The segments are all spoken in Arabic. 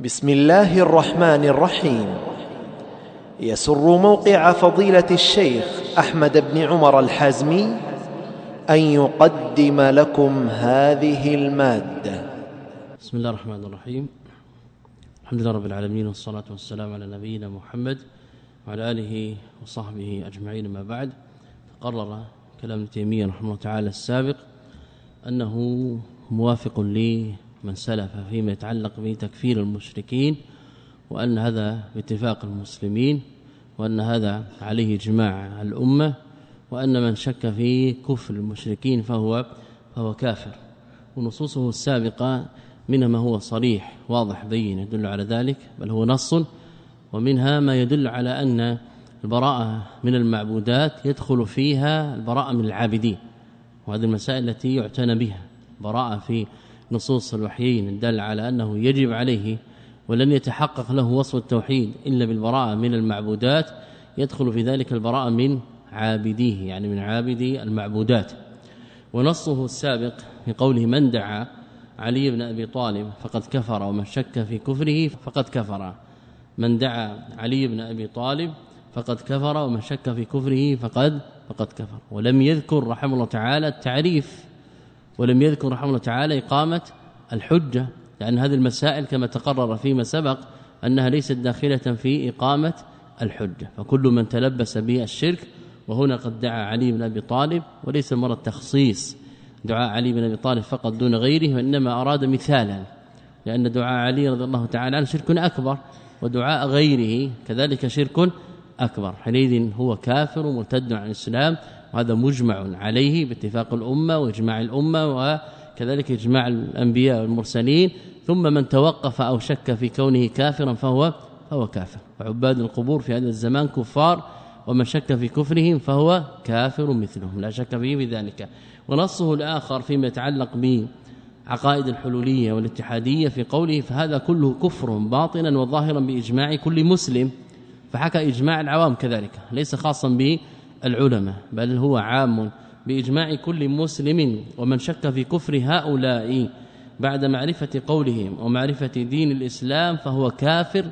بسم الله الرحمن الرحيم. يسر موقع فضيلة الشيخ أحمد بن عمر الحازمي أن يقدم لكم هذه المادة. بسم الله الرحمن الرحيم. الحمد لله رب العالمين والصلاة والسلام على نبينا محمد وعلى آله وصحبه أجمعين ما بعد. قرر كلام تيمية رحمه الله تعالى السابق أنه موافق لمن سلف فيما يتعلق بتكفير المشركين وأن هذا باتفاق المسلمين وأن هذا عليه إجماع الأمة وأن من شك في كفر المشركين فهو فهو كافر. ونصوصه السابقة منها ما هو صريح واضح بين يدل على ذلك بل هو نص ومنها ما يدل على أن البراءة من المعبودات يدخل فيها البراءة من العابدين وهذه المسائل التي يعتنى بها براءة في نصوص الوحيين الدل على أنه يجب عليه ولن يتحقق له وصف التوحيد إلا بالبراءة من المعبودات يدخل في ذلك البراءة من عابديه يعني من عابدي المعبودات. ونصه السابق في قوله من دعا علي بن أبي طالب فقد كفر ومن شك في كفره فقد كفر من دعا علي بن أبي طالب فقد كفر ومن شك في كفره فقد فقد كفر. ولم يذكر رحمه الله تعالى التعريف ولم يذكر رحمه الله تعالى إقامة الحجة لأن هذه المسائل كما تقرر فيما سبق أنها ليست داخلة في إقامة الحجة. فكل من تلبس بالشرك وهنا قد دعا علي بن أبي طالب وليس المرض تخصيص. دعاء علي بن أبي طالب فقط دون غيره وإنما أراد مثالا لأن دعاء علي رضي الله تعالى عنه شرك أكبر ودعاء غيره كذلك شرك أكبر. حينئذ هو كافر مرتد عن الإسلام وهذا مجمع عليه باتفاق الأمة وإجماع الأمة وكذلك إجماع الأنبياء والمرسلين. ثم من توقف أو شك في كونه كافرا فهو فهو كافر. وعباد القبور في هذا الزمان كفار ومن شك في كفرهم فهو كافر مثلهم. لا شك فيه بذلك. ونصه الآخر فيما يتعلق بعقائد الحلولية والاتحادية في قوله فهذا كله كفر باطنا وظاهرا بإجماع كل مسلم فحكى إجماع العوام كذلك ليس خاصا بالعلماء بل هو عام بإجماع كل مسلم ومن شك في كفر هؤلاء بعد معرفة قولهم ومعرفة دين الإسلام فهو كافر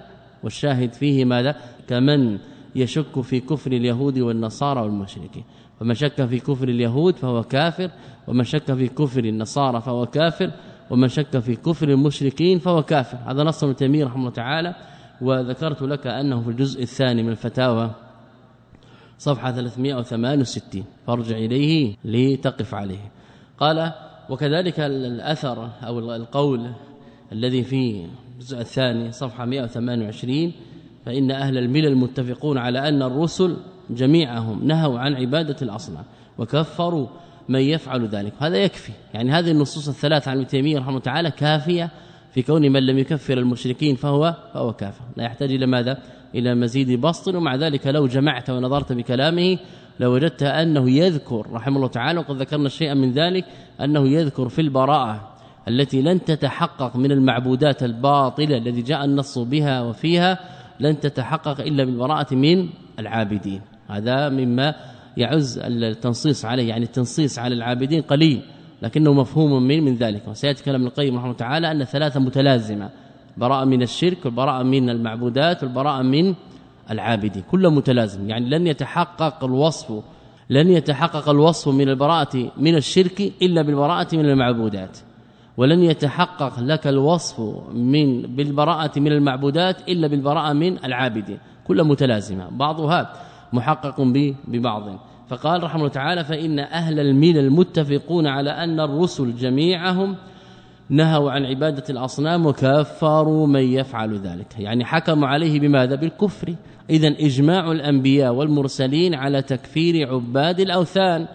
والشاهد فيه ماذا؟ كمن يشك في كفر اليهود والنصارى والمشركين. فمن شك في كفر اليهود فهو كافر ومن شك في كفر النصارى فهو كافر ومن شك في كفر المشركين فهو كافر. هذا نص ابن تيمية رحمه الله تعالى. وذكرت لك أنه في الجزء الثاني من الفتاوى صفحة 368 فارجع إليه لتقف عليه. قال وكذلك الأثر أو القول الذي في الجزء الثاني صفحة 128 فإن أهل الملل متفقون على أن الرسل جميعهم نهوا عن عبادة الأصنام وكفروا من يفعل ذلك. هذا يكفي يعني هذه النصوص الثلاث عن ابن تيمية رحمه الله تعالى كافية في كون من لم يكفر المشركين فهو فهو كافر. لا يحتاج إلى ماذا؟ إلى مزيد بسط ومع ذلك لو جمعت ونظرت بكلامه لوجدت أنه يذكر رحمه الله تعالى وقد ذكرنا شيئا من ذلك أنه يذكر في البراءة التي لن تتحقق من المعبودات الباطلة الذي جاء النص بها وفيها لن تتحقق إلا بالبراءة من العابدين. هذا مما يعز التنصيص عليه يعني التنصيص على العابدين قليل. لكنه مفهوم من من ذلك. وسياتي كلام القيم رحمه الله تعالى أن ثلاثة متلازمة براءة من الشرك والبراءه من المعبودات والبراءه من العابدين كله متلازم. يعني لن يتحقق الوصف لن يتحقق الوصف من البراءة من الشرك إلا بالبراءة من المعبودات. ولن يتحقق لك الوصف من بالبراءة من المعبودات إلا بالبراءة من العابدين. كله متلازمة. بعضها محقق ببعض. فقال رحمه الله تعالى فإن أهل الميل متفقون على أن الرسل جميعهم نهوا عن عبادة الأصنام وكفروا من يفعل ذلك. يعني حكموا عليه بماذا؟ بالكفر. اذا إجماع الأنبياء والمرسلين على تكفير عباد الأوثان.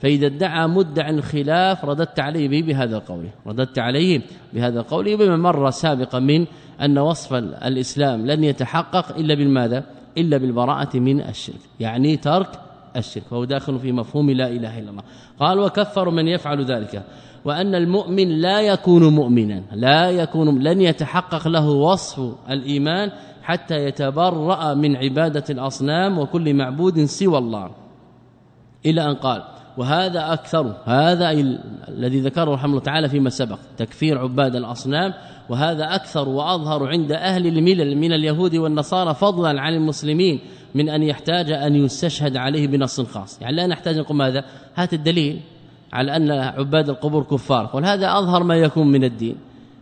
فإذا ادعى مدع الخلاف رددت عليه به بهذا القول. رددت عليه بهذا القول. بما مر سابقا من أن وصف الإسلام لن يتحقق إلا بالماذا؟ إلا بالبراءة من الشرك. يعني ترك الشرك وهو داخل في مفهوم لا إله إلا الله. قال وكفر من يفعل ذلك. وأن المؤمن لا يكون مؤمنا لا يكون لن يتحقق له وصف الإيمان حتى يتبرأ من عبادة الأصنام وكل معبود سوى الله. إلى أن قال وهذا أكثر هذا الذي ذكره رحمه الله تعالى فيما سبق تكفير عباد الأصنام وهذا أكثر وأظهر عند أهل الملل من اليهود والنصارى فضلا عن المسلمين. من أن يحتاج أن يستشهد عليه بنص خاص يعني لا نحتاج نقول ماذا؟ هات الدليل على أن عباد القبور كفار. قل هذا أظهر ما يكون من الدين.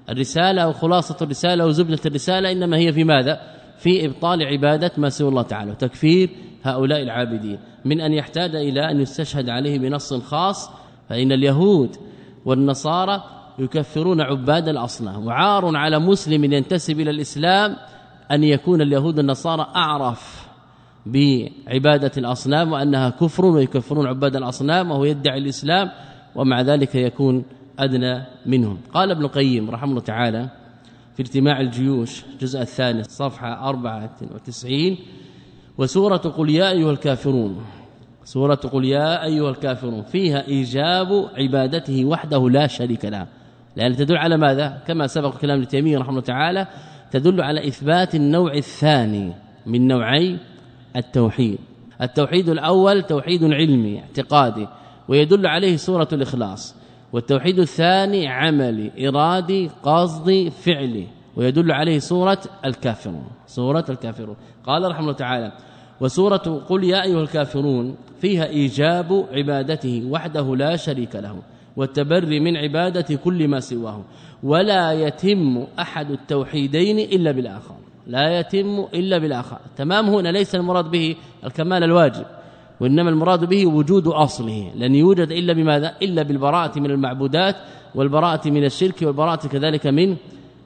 الرسالة أو خلاصة الرسالة أو زبدة الرسالة إنما هي في ماذا؟ في إبطال عبادة ما سوى الله تعالى وتكفير هؤلاء العابدين. من أن يحتاج إلى أن يستشهد عليه بنص خاص فإن اليهود والنصارى يكفرون عباد الأصنام. وعار على مسلم ينتسب إلى الإسلام أن يكون اليهود النصارى أعرف بعبادة الأصنام وأنها كفر ويكفرون عباد الأصنام وهو يدعي الإسلام ومع ذلك يكون أدنى منهم. قال ابن القيم رحمه الله تعالى في اجتماع الجيوش جزء الثاني صفحة 94 وسورة قل يا أيها الكافرون سورة قل يا أيها الكافرون فيها إيجاب عبادته وحده لا شريك له. لأن تدل على ماذا؟ كما سبق كلام ابن تيمية رحمه الله تعالى تدل على إثبات النوع الثاني من نوعي التوحيد. التوحيد الأول توحيد علمي اعتقادي ويدل عليه سورة الإخلاص. والتوحيد الثاني عملي إرادي قصدي فعلي ويدل عليه سورة الكافرون. سورة الكافرون. قال رحمه الله تعالى وسورة قل يا أيها الكافرون فيها إيجاب عبادته وحده لا شريك له والتبري من عبادة كل ما سواه ولا يتم أحد التوحيدين إلا بالآخر. لا يتم إلا بالآخر. تمام هنا ليس المراد به الكمال الواجب وإنما المراد به وجود أصله لن يوجد إلا بماذا؟ إلا بالبراءة من المعبودات والبراءة من الشرك والبراءة كذلك من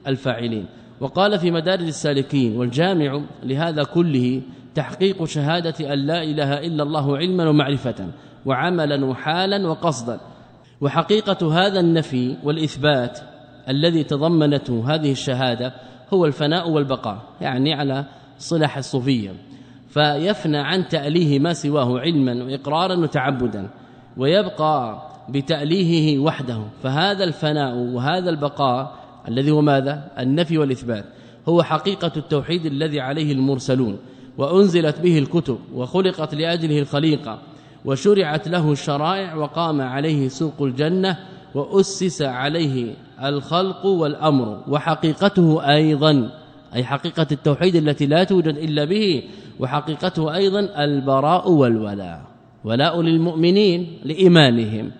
الفاعلين. وقال في مدارج السالكين والجامع لهذا كله تحقيق شهادة أن لا إله إلا الله علما ومعرفة وعملا وحالا وقصدا. وحقيقة هذا النفي والإثبات الذي تضمنته هذه الشهادة هو الفناء والبقاء يعني على صلح الصوفية. فيفنى عن تأليه ما سواه علما وإقرارا وتعبدا ويبقى بتأليهه وحده. فهذا الفناء وهذا البقاء الذي هو ماذا؟ النفي والإثبات. هو حقيقة التوحيد الذي عليه المرسلون وأنزلت به الكتب وخلقت لأجله الخليقة وشرعت له الشرائع وقام عليه سوق الجنة وأسس عليه الخلق والأمر وحقيقته أيضا أي حقيقة التوحيد التي لا توجد إلا به وحقيقته أيضا البراء والولاء ولاء للمؤمنين لإيمانهم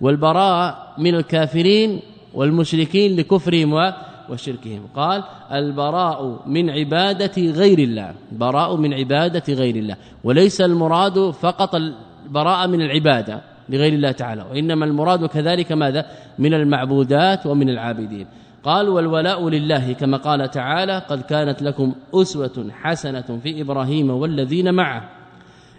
والبراء من الكافرين والمشركين لكفرهم وشركهم. قال البراء من عبادة غير الله براء من عبادة غير الله وليس المراد فقط البراء من العبادة لغير الله تعالى وإنما المراد كذلك ماذا؟ من المعبودات ومن العابدين. قال والولاء لله كما قال تعالى قد كانت لكم أسوة حسنة في إبراهيم والذين معه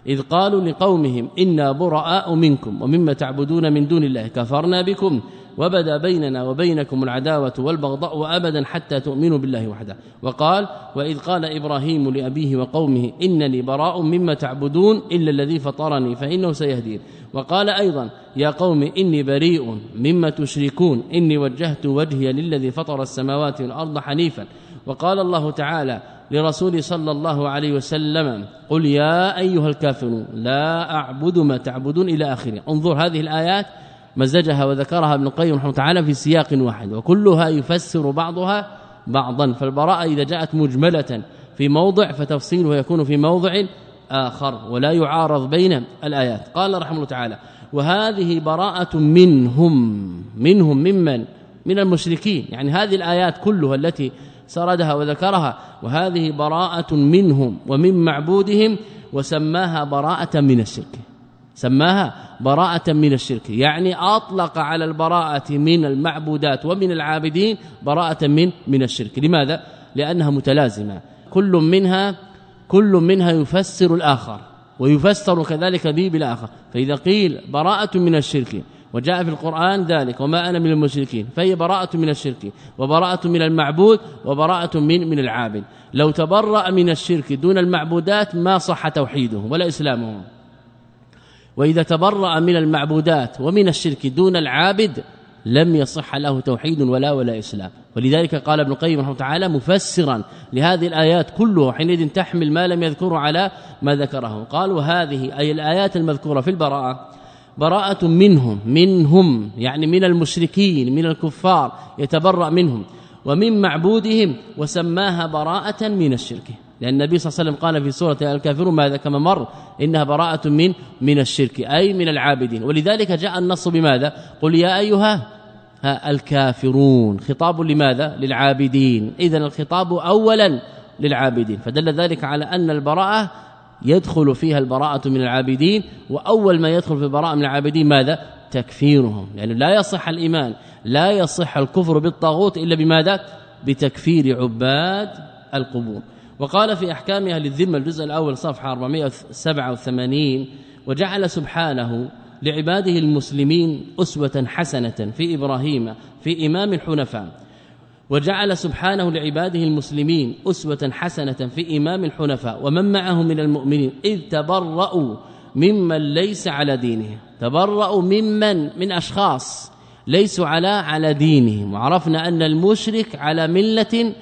إذ قالوا لقومهم إنا براء منكم ومما تعبدون من دون الله كفرنا بكم وبدا بيننا وبينكم العداوة والبغضاء أبدا حتى تؤمنوا بالله وحده. وقال وإذ قال إبراهيم لأبيه وقومه إنني براء مما تعبدون إلا الذي فطرني فإنه سيهدين. وقال أيضا يا قوم إني بريء مما تشركون. إني وجهت وجهي للذي فطر السماوات والأرض حنيفا. وقال الله تعالى لرسول صلى الله عليه وسلم قل يا أيها الكافرون لا أعبد ما تعبدون إلى آخره. انظر هذه الآيات مزجها وذكرها ابن القيم رحمه تعالى في سياق واحد وكلها يفسر بعضها بعضا فالبراءة إذا جاءت مجملة في موضع فتفصيله يكون في موضع آخر ولا يعارض بين الآيات. قال رحمه الله تعالى وهذه براءة منهم منهم ممن؟ من المشركين. يعني هذه الآيات كلها التي سردها وذكرها وهذه براءة منهم ومن معبودهم وسماها براءة من الشرك. سماها براءة من الشرك يعني أطلق على البراءة من المعبودات ومن العابدين براءة من من الشرك. لماذا؟ لأنها متلازمة. كل منها كل منها يفسر الآخر ويفسر كذلك به بالآخر. فإذا قيل براءة من الشرك وجاء في القرآن ذلك وما أنا من المشركين فهي براءة من الشرك وبراءة من المعبود وبراءة من من العابد. لو تبرأ من الشرك دون المعبودات ما صح توحيده ولا اسلامه وإذا تبرأ من المعبودات ومن الشرك دون العابد لم يصح له توحيد ولا ولا إسلام. ولذلك قال ابن القيم رحمه تعالى مفسرا لهذه الآيات كلها حينئذ تحمل ما لم يذكره على ما ذكره. قال وهذه أي الآيات المذكورة في البراءة براءة منهم منهم يعني من المشركين من الكفار يتبرأ منهم ومن معبودهم وسماها براءة من الشرك. لأن النبي صلى الله عليه وسلم قال في سورة الكافرون ماذا كما مر إنها براءة من من الشرك أي من العابدين. ولذلك جاء النص بماذا؟ قل يا أيها الكافرون خطاب لماذا؟ للعابدين. إذا الخطاب أولا للعابدين. فدل ذلك على أن البراءة يدخل فيها البراءة من العابدين وأول ما يدخل في البراءة من العابدين ماذا؟ تكفيرهم. يعني لا يصح الإيمان لا يصح الكفر بالطاغوت إلا بماذا؟ بتكفير عباد القبور. وقال في أحكام أهل الذمة الجزء الأول صفحة 487 وجعل سبحانه لعباده المسلمين أسوة حسنة في إبراهيم في إمام الحنفاء وجعل سبحانه لعباده المسلمين أسوة حسنة في إمام الحنفاء ومن معه من المؤمنين إذ تبرؤوا ممن ليس على دينه تبرؤوا ممن من أشخاص ليسوا على على دينهم وعرفنا أن المشرك على ملة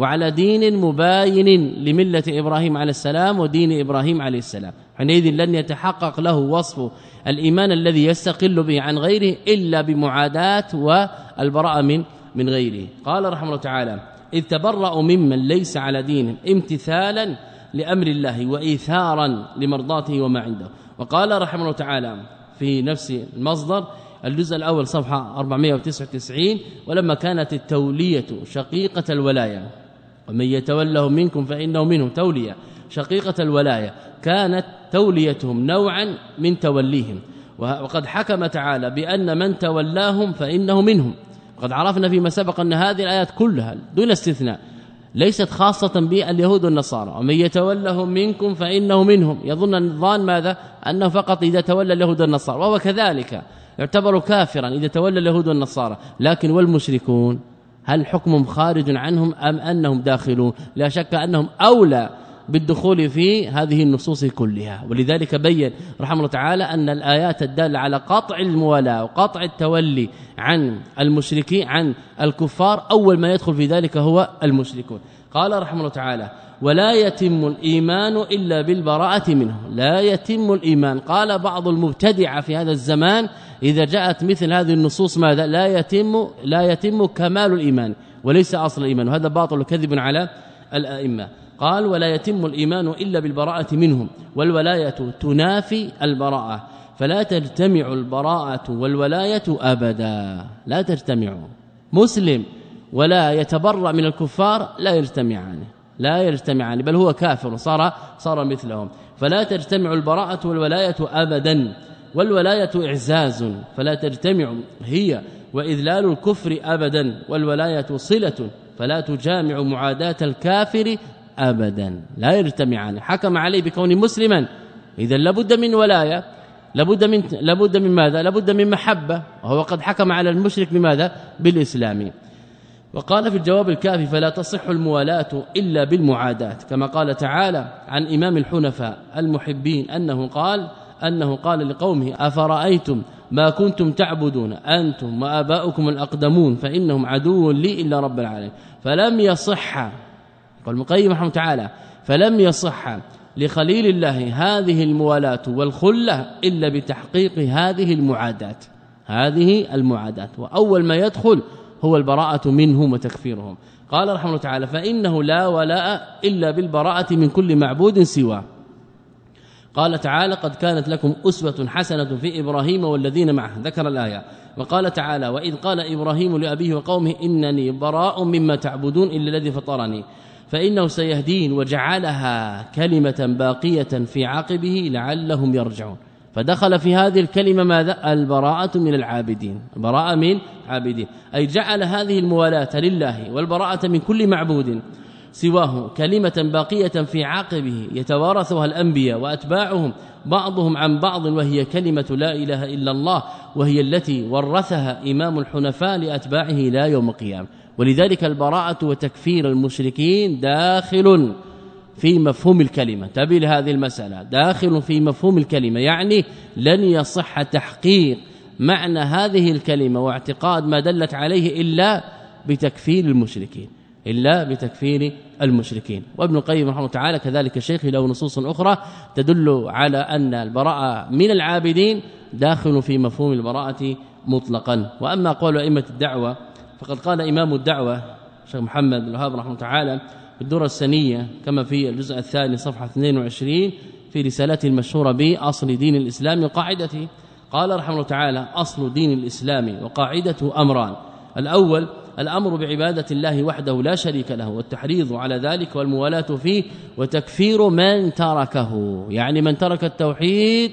وعلى دين مباين لملة إبراهيم عليه السلام ودين إبراهيم عليه السلام. حينئذ لن يتحقق له وصف الإيمان الذي يستقل به عن غيره إلا بمعاداة والبراءة من من غيره. قال رحمه الله تعالى إذ تبرأوا ممن ليس على دينهم امتثالا لأمر الله وإيثارا لمرضاته وما عنده. وقال رحمه الله تعالى في نفس المصدر الجزء الأول صفحة 499 ولما كانت التولية شقيقة الولاية. ومن يتوله منكم فإنه منهم. تولية. شقيقة الولاية. كانت توليتهم نوعا من توليهم. وقد حكم تعالى بأن من تولاهم فإنه منهم. وقد عرفنا فيما سبق أن هذه الآيات كلها دون استثناء ليست خاصة باليهود والنصارى. ومن يتولهم منكم فإنه منهم. يظن الظان ماذا؟ أنه فقط إذا تولى اليهود والنصارى. وهو كذلك. يعتبر كافرا إذا تولى اليهود والنصارى. لكن والمشركون؟ هل حكمهم خارج عنهم أم أنهم داخلون؟ لا شك أنهم أولى بالدخول في هذه النصوص كلها. ولذلك بين رحمه الله تعالى أن الآيات الدالة على قطع الموالاة وقطع التولي عن المشركين عن الكفار أول ما يدخل في ذلك هو المشركون. قال رحمه الله تعالى ولا يتم الإيمان إلا بالبراءة منه. لا يتم الإيمان. قال بعض المبتدعة في هذا الزمان إذا جاءت مثل هذه النصوص ماذا؟ لا يتم لا يتم كمال الإيمان وليس أصل الإيمان. وهذا باطل وكذب على الأئمة. قال ولا يتم الإيمان إلا بالبراءة منهم والولاية تنافي البراءة فلا تجتمع البراءة والولاية أبدا. لا تجتمع. مسلم ولا يتبرأ من الكفار لا يجتمعان لا يجتمعان بل هو كافر صار صار مثلهم. فلا تجتمع البراءة والولاية أبدا والولاية إعزاز فلا تجتمع هي وإذلال الكفر أبدا والولاية صلة فلا تجامع معاداة الكافر أبدا. لا يجتمعان. حكم عليه بكون مسلما. إذا لابد من ولاية لابد من لابد من ماذا؟ لابد من محبة وهو قد حكم على المشرك بماذا؟ بالإسلام. وقال في الجواب الكافي فلا تصح الموالاة إلا بالمعاداة كما قال تعالى عن إمام الحنفاء المحبين أنه قال أنه قال لقومه أفرأيتم ما كنتم تعبدون؟ أنتم وآباؤكم الأقدمون فإنهم عدو لي إلا رب العالمين. فلم يصح قال المقيم رحمه تعالى فلم يصح لخليل الله هذه الموالاة والخلة إلا بتحقيق هذه المعادات هذه المعادات وأول ما يدخل هو البراءة منهم وتكفيرهم. قال رحمه الله تعالى فإنه لا ولاء إلا بالبراءة من كل معبود سواه. قال تعالى قد كانت لكم أسوة حسنة في إبراهيم والذين معه. ذكر الآية. وقال تعالى وإذ قال إبراهيم لأبيه وقومه إنني براء مما تعبدون إلا الذي فطرني. فإنه سيهدين وجعلها كلمة باقية في عقبه لعلهم يرجعون. فدخل في هذه الكلمة ماذا؟ البراءة من العابدين. براءة من عابدين. أي جعل هذه الموالاة لله والبراءة من كل معبود. سواه كلمة باقية في عقبه يتوارثها الأنبياء وأتباعهم بعضهم عن بعض وهي كلمة لا إله إلا الله وهي التي ورثها إمام الحنفاء لأتباعه لا يوم القيامة. ولذلك البراءة وتكفير المشركين داخل. في مفهوم الكلمة. تبي لهذه المسألة؟ داخل في مفهوم الكلمة. يعني لن يصح تحقيق معنى هذه الكلمة واعتقاد ما دلت عليه إلا بتكفير المشركين. إلا بتكفير المشركين. وابن القيم رحمه الله تعالى كذلك الشيخ له نصوص أخرى تدل على أن البراءة من العابدين داخل في مفهوم البراءة مطلقا. وأما قول أئمة الدعوة فقد قال إمام الدعوة شيخ محمد بن الوهاب رحمه الله تعالى الدرة السنية كما في الجزء الثاني صفحة 22 في رسالته المشهورة بأصل دين الإسلام وقاعدته. قال رحمه الله تعالى أصل دين الإسلام وقاعدته أمران. الأول الأمر بعبادة الله وحده لا شريك له والتحريض على ذلك والموالاة فيه وتكفير من تركه. يعني من ترك التوحيد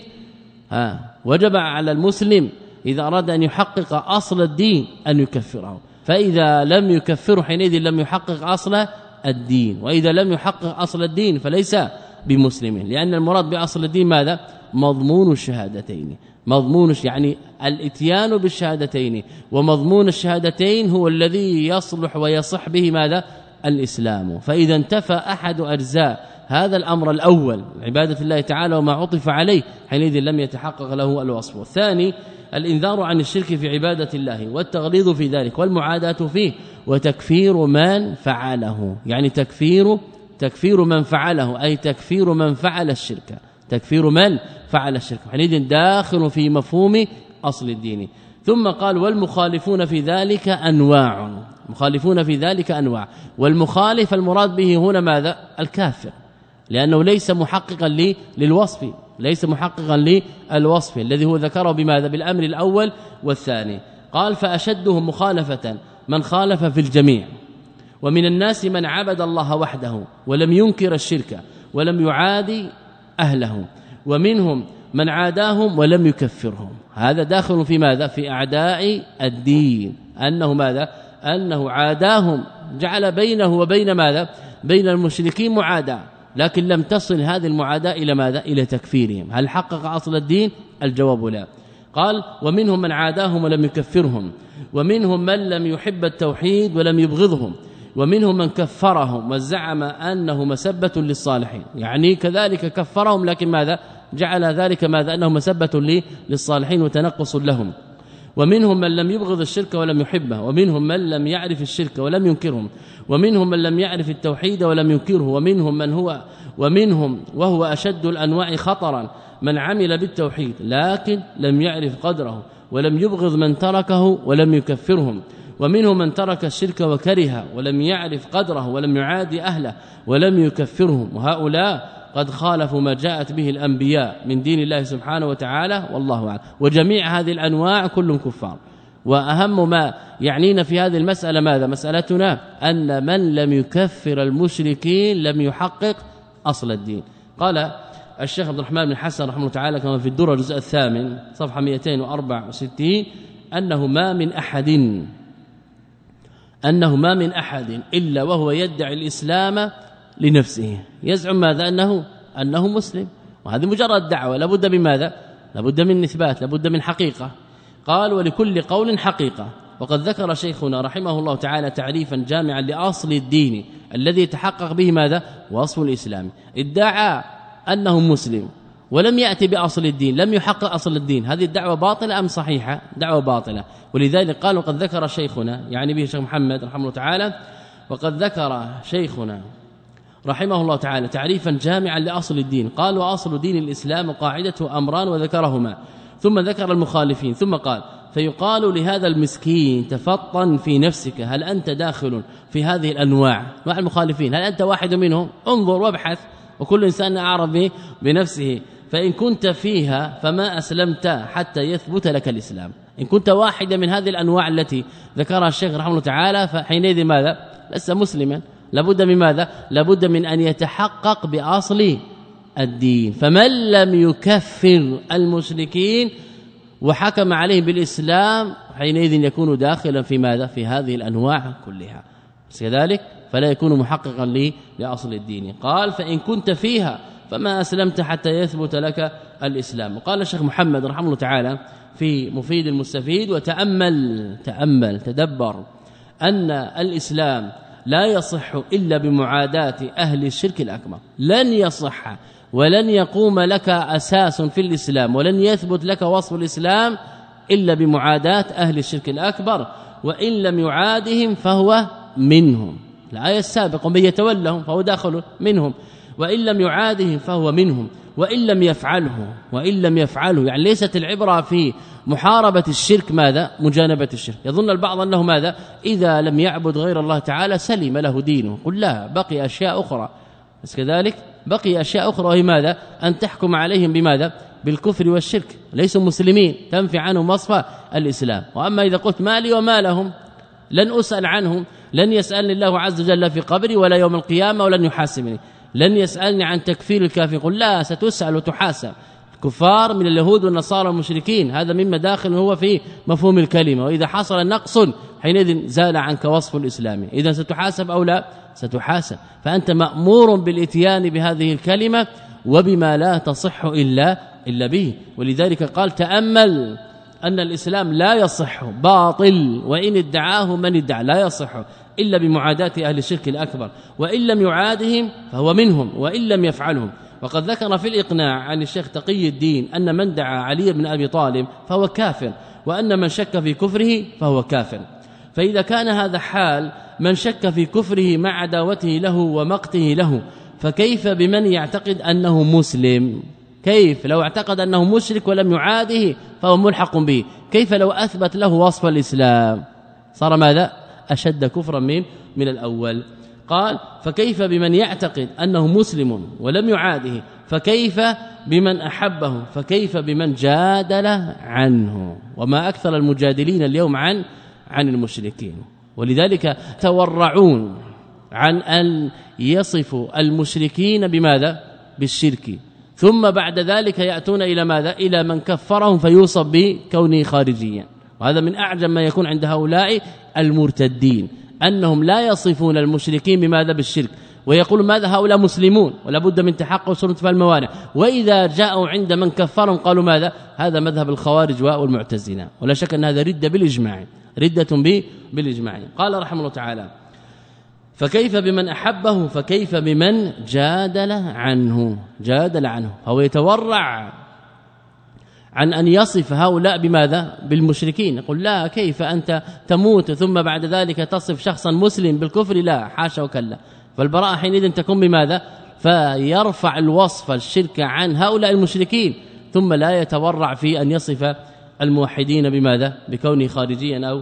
ها وجب على المسلم إذا أراد أن يحقق أصل الدين أن يكفره. فإذا لم يكفره حينئذ لم يحقق أصل الدين. وإذا لم يحقق أصل الدين فليس بمسلم. لأن المراد بأصل الدين ماذا؟ مضمون الشهادتين. مضمون يعني الإتيان بالشهادتين. ومضمون الشهادتين هو الذي يصلح ويصح به ماذا؟ الإسلام. فإذا انتفى أحد أجزاء هذا الأمر الأول عبادة الله تعالى وما عطف عليه حينئذ لم يتحقق له الوصف. الثاني الإنذار عن الشرك في عبادة الله والتغليظ في ذلك والمعاداة فيه وتكفير من فعله. يعني تكفير تكفير من فعله أي تكفير من فعل الشرك. تكفير من فعل الشرك. حينئذ داخل في مفهوم أصل الدين. ثم قال والمخالفون في ذلك أنواع. مخالفون في ذلك أنواع. والمخالف المراد به هنا ماذا؟ الكافر. لأنه ليس محققا لي للوصف. ليس محققا للوصف الذي هو ذكره بماذا؟ بالأمر الأول والثاني. قال فأشدهم مخالفة من خالف في الجميع. ومن الناس من عبد الله وحده ولم ينكر الشرك ولم يعادي أهله. ومنهم من عاداهم ولم يكفرهم. هذا داخل في ماذا؟ في أعداء الدين. أنه ماذا؟ أنه عاداهم. جعل بينه وبين ماذا؟ بين المشركين معاداة. لكن لم تصل هذه المعاداة إلى ماذا؟ إلى تكفيرهم. هل حقق أصل الدين؟ الجواب لا. قال ومنهم من عاداهم ولم يكفرهم. ومنهم من لم يحب التوحيد ولم يبغضهم. ومنهم من كفرهم وزعم أنه مسبة للصالحين. يعني كذلك كفرهم لكن ماذا؟ جعل ذلك ماذا؟ أنه مسبه للصالحين وتنقص لهم. ومنهم من لم يبغض الشرك ولم يحبه ومنهم من لم يعرف الشرك ولم ينكرهم ومنهم من لم يعرف التوحيد ولم ينكره ومنهم من هو ومنهم وهو أشد الأنواع خطرا من عمل بالتوحيد لكن لم يعرف قدره ولم يبغض من تركه ولم يكفرهم ومنهم من ترك الشرك وكره ولم يعرف قدره ولم يعادي أهله ولم يكفرهم. وهؤلاء قد خالفوا ما جاءت به الأنبياء من دين الله سبحانه وتعالى والله أعلم. وجميع هذه الأنواع كلهم كفار. وأهم ما يعنينا في هذه المسألة ماذا؟ مسألتنا أن من لم يكفر المشركين لم يحقق أصل الدين. قال الشيخ عبد الرحمن بن حسن رحمه الله تعالى كما في الدره الجزء الثامن صفحة 264 أنه ما من أحد أنه ما من أحد إلا وهو يدعي الإسلام لنفسه. يزعم ماذا؟ انه أنه مسلم. وهذه مجرد دعوة. لابد من ماذا؟ لابد من إثبات. لابد من حقيقة. قال ولكل قول حقيقة. وقد ذكر شيخنا رحمه الله تعالى تعريفا جامعا لأصل الدين الذي يتحقق به ماذا؟ وصف الإسلام. ادعى أنه مسلم. ولم يأتي بأصل الدين. لم يحقق أصل الدين. هذه الدعوة باطلة أم صحيحة؟ دعوة باطلة. ولذلك قال وقد ذكر شيخنا يعني به شيخ محمد رحمه الله تعالى وقد ذكر شيخنا رحمه الله تعالى تعريفا جامعا لأصل الدين. قال وأصل دين الإسلام قاعدته أمران وذكرهما. ثم ذكر المخالفين ثم قال فيقال لهذا المسكين تفطن في نفسك هل أنت داخل في هذه الأنواع؟ مع المخالفين هل أنت واحد منهم؟ انظر وابحث وكل إنسان أعرف بنفسه. فإن كنت فيها فما أسلمت حتى يثبت لك الإسلام. إن كنت واحدا من هذه الأنواع التي ذكرها الشيخ رحمه الله تعالى فحينئذ ماذا؟ لست مسلما. لابد من ماذا؟ لابد من أن يتحقق بأصل الدين. فمن لم يكفر المشركين وحكم عليهم بالإسلام حينئذ يكون داخلا في ماذا؟ في هذه الأنواع كلها. كذلك فلا يكون محققا لي لأصل الدين. قال فإن كنت فيها فما أسلمت حتى يثبت لك الإسلام. وقال الشيخ محمد رحمه الله تعالى في مفيد المستفيد وتأمل تأمل تدبر أن الإسلام لا يصح إلا بمعاداة أهل الشرك الأكبر. لن يصح ولن يقوم لك أساس في الإسلام ولن يثبت لك وصف الإسلام إلا بمعاداة أهل الشرك الأكبر وإن لم يعادهم فهو منهم. الآية السابقة ومن يتولهم فهو داخل منهم وإن لم يعادهم فهو منهم. وإن لم يفعله وإن لم يفعله. يعني ليست العبرة في محاربة الشرك ماذا؟ مجانبة الشرك. يظن البعض أنه ماذا؟ إذا لم يعبد غير الله تعالى سلم له دينه. قل لا بقي أشياء أخرى. بس كذلك بقي أشياء أخرى. وهي ماذا؟ أن تحكم عليهم بماذا؟ بالكفر والشرك. ليسوا مسلمين. تنفي عنهم وصف الإسلام. وأما إذا قلت ما لي وما لهم لن أسأل عنهم لن يسألني الله عز وجل في قبري ولا يوم القيامة ولن يحاسبني. لن يسألني عن تكفير الكافر قل لا ستسأل وتحاسب. كفار من اليهود والنصارى والمشركين هذا مما داخل هو في مفهوم الكلمة. وإذا حصل نقص حينئذ زال عنك وصف الإسلام. إذا ستحاسب أو لا؟ ستحاسب. فأنت مأمور بالإتيان بهذه الكلمة وبما لا تصح إلا إلا به. ولذلك قال تأمل أن الإسلام لا يصح. باطل. وإن ادعاه من ادعى لا يصح. إلا بمعاداة أهل الشرك الأكبر وإن لم يعادهم فهو منهم وإن لم يفعلهم. وقد ذكر في الإقناع عن الشيخ تقي الدين أن من دعا علي بن أبي طالب فهو كافر وأن من شك في كفره فهو كافر. فإذا كان هذا حال من شك في كفره مع عداوته له ومقته له فكيف بمن يعتقد أنه مسلم؟ كيف؟ لو اعتقد أنه مشرك ولم يعاده فهو ملحق به. كيف لو أثبت له وصف الإسلام؟ صار ماذا؟ أشد كفرا من من الأول. قال فكيف بمن يعتقد أنه مسلم ولم يعاده؟ فكيف بمن أحبه؟ فكيف بمن جادل عنه؟ وما أكثر المجادلين اليوم عن عن المشركين. ولذلك تورعون عن أن يصفوا المشركين بماذا؟ بالشرك. ثم بعد ذلك يأتون إلى ماذا؟ إلى من كفرهم فيوصف بكونه خارجيا. وهذا من أعجب ما يكون عند هؤلاء المرتدين أنهم لا يصفون المشركين بماذا بالشرك ويقول ماذا هؤلاء مسلمون ولا بد من تحقق سوره الموانع. وإذا جاءوا عند من كفرهم قالوا ماذا؟ هذا مذهب الخوارج والمعتزلة ولا شك أن هذا ردة بالإجماع ردة بالإجماع. قال رحمه الله تعالى فكيف بمن أحبه فكيف بمن جادل عنه؟ جادل عنه فهو يتورع عن أن يصف هؤلاء بماذا؟ بالمشركين. يقول لا كيف أنت تموت ثم بعد ذلك تصف شخصا مسلم بالكفر؟ لا حاشا وكلا. فالبراءة حينئذ تكون بماذا؟ فيرفع الوصف الشرك عن هؤلاء المشركين ثم لا يتورع في أن يصف الموحدين بماذا؟ بكونه خارجيا أو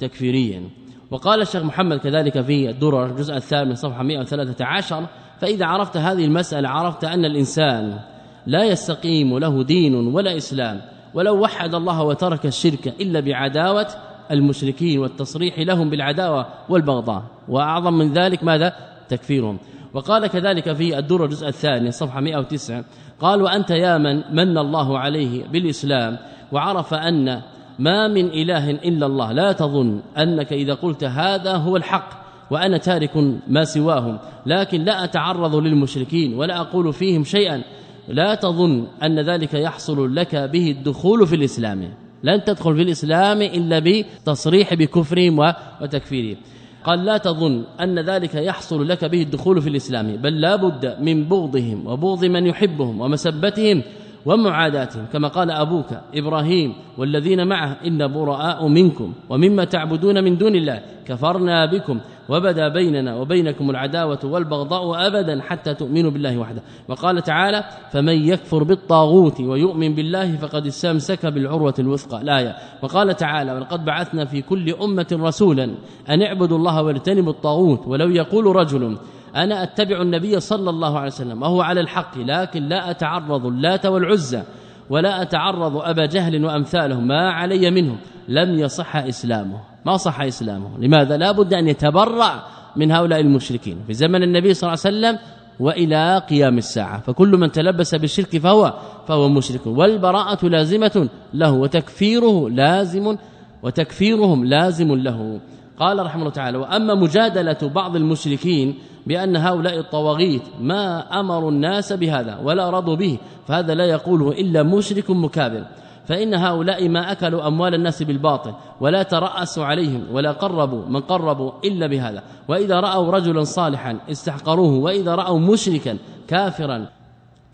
تكفيريا. وقال الشيخ محمد كذلك في الدرر الجزء الثامن صفحة 113 فإذا عرفت هذه المسألة عرفت أن الإنسان لا يستقيم له دين ولا إسلام ولو وحد الله وترك الشرك إلا بعداوة المشركين والتصريح لهم بالعداوة والبغضاء. وأعظم من ذلك ماذا؟ تكفيرهم. وقال كذلك في الدرر الجزء الثاني صفحة 109 قال وانت يا من من الله عليه بالإسلام وعرف أن ما من إله إلا الله لا تظن أنك إذا قلت هذا هو الحق وأنا تارك ما سواهم لكن لا أتعرض للمشركين ولا أقول فيهم شيئا. لا تظن أن ذلك يحصل لك به الدخول في الإسلام. لن تدخل في الإسلام إلا بتصريح بكفرهم وتكفيرهم قال لا تظن أن ذلك يحصل لك به الدخول في الإسلام بل لا بد من بغضهم وبغض من يحبهم ومسبتهم ومعاداتهم كما قال أبوك إبراهيم والذين معه إن براء منكم ومما تعبدون من دون الله كفرنا بكم وبدا بيننا وبينكم العداوة والبغضاء أبدا حتى تؤمنوا بالله وحده. وقال تعالى فمن يكفر بالطاغوت ويؤمن بالله فقد استمسك بالعروة الوثقى. الآية وقال تعالى ولقد بعثنا في كل أمة رسولا أن اعبدوا الله واجتنبوا الطاغوت ولو يقول رجل أنا أتبع النبي صلى الله عليه وسلم وهو على الحق لكن لا أتعرض اللات والعزى ولا أتعرض أبا جهل وامثالهم ما علي منهم لم يصح إسلامه. ما صح إسلامه. لماذا؟ لا بد أن يتبرع من هؤلاء المشركين. في زمن النبي صلى الله عليه وسلم وإلى قيام الساعة فكل من تلبس بالشرك فهو فهو مشرك. والبراءة لازمة له وتكفيره لازم وتكفيرهم لازم له. قال رحمه الله تعالى وأما مجادلة بعض المشركين بأن هؤلاء الطواغيت ما أمروا الناس بهذا ولا رضوا به فهذا لا يقوله إلا مشرك مكابر. فإن هؤلاء ما أكلوا أموال الناس بالباطل ولا ترأسوا عليهم ولا قربوا من قربوا إلا بهذا. وإذا رأوا رجلا صالحا استحقروه وإذا رأوا مشركا كافرا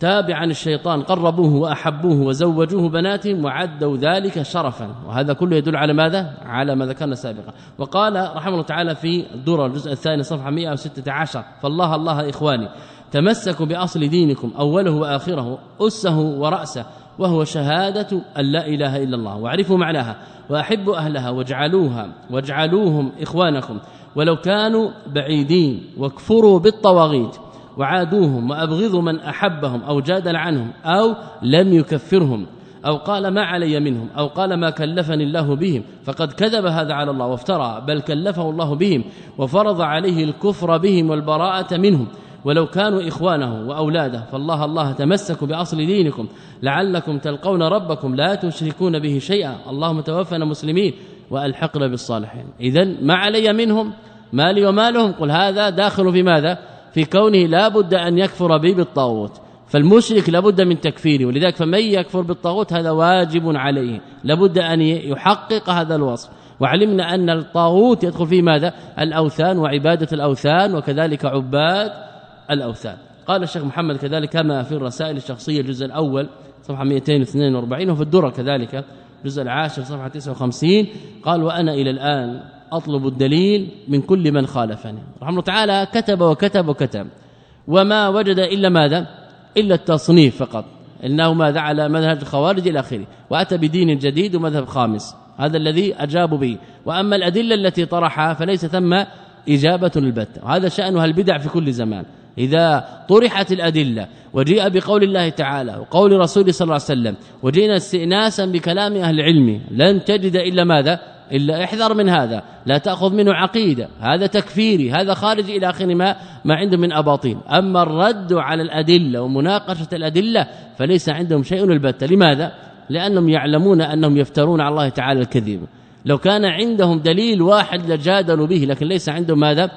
تابعا الشيطان قربوه وأحبوه وزوجوه بناتهم وعدوا ذلك شرفا. وهذا كله يدل على ماذا؟ على ما ذكرنا سابقا. وقال رحمه الله تعالى في الدره الجزء الثاني صفحة 116 فالله الله إخواني تمسكوا بأصل دينكم أوله وآخره أسه ورأسه وهو شهادة أن لا إله إلا الله. واعرفوا معناها. وأحبوا أهلها واجعلوها واجعلوهم إخوانكم. ولو كانوا بعيدين واكفروا بالطواغيت وعادوهم وأبغضوا من أحبهم أو جادل عنهم أو لم يكفرهم أو قال ما علي منهم أو قال ما كلفني الله بهم فقد كذب هذا على الله وافترى بل كلفه الله بهم وفرض عليه الكفر بهم والبراءة منهم ولو كانوا إخوانه وأولاده فالله الله تمسكوا بأصل دينكم لعلكم تلقون ربكم لا تشركون به شيئا اللهم توفنا مسلمين وألحقنا بالصالحين اذا ما علي منهم مالي ومالهم قل هذا داخل في ماذا في كونه لا بد أن يكفر به بالطاغوت فالمشرك لابد من تكفيره ولذلك فمن يكفر بالطاغوت هذا واجب عليه لابد أن يحقق هذا الوصف. وعلمنا أن الطاغوت يدخل فيه ماذا؟ الأوثان وعبادة الأوثان وكذلك عباد الأوثان. قال الشيخ محمد كذلك كما في الرسائل الشخصية الجزء الأول صفحة 242 وفي الدرة كذلك الجزء العاشر صفحة 59 قال وأنا إلى الآن أطلب الدليل من كل من خالفني. رحمه الله تعالى كتب وكتب وكتب. وما وجد إلا ماذا؟ إلا التصنيف فقط. إنه ماذا على مذهب الخوارج إلى آخره. وأتى بدين جديد ومذهب خامس. هذا الذي أجابوا به. وأما الأدلة التي طرحها فليس ثم إجابة البتة وهذا شانها البدع في كل زمان. إذا طرحت الأدلة وجيء بقول الله تعالى وقول رسول صلى الله عليه وسلم وجينا استئناسا بكلام أهل العلم لن تجد إلا ماذا؟ إلا احذر من هذا. لا تأخذ منه عقيدة. هذا تكفيري. هذا خارج إلى آخر ما ما عنده من أباطيل. أما الرد على الأدلة ومناقشة الأدلة فليس عندهم شيء البتة. لماذا؟ لأنهم يعلمون أنهم يفترون على الله تعالى الكذب. لو كان عندهم دليل واحد لجادلوا به لكن ليس عندهم ماذا؟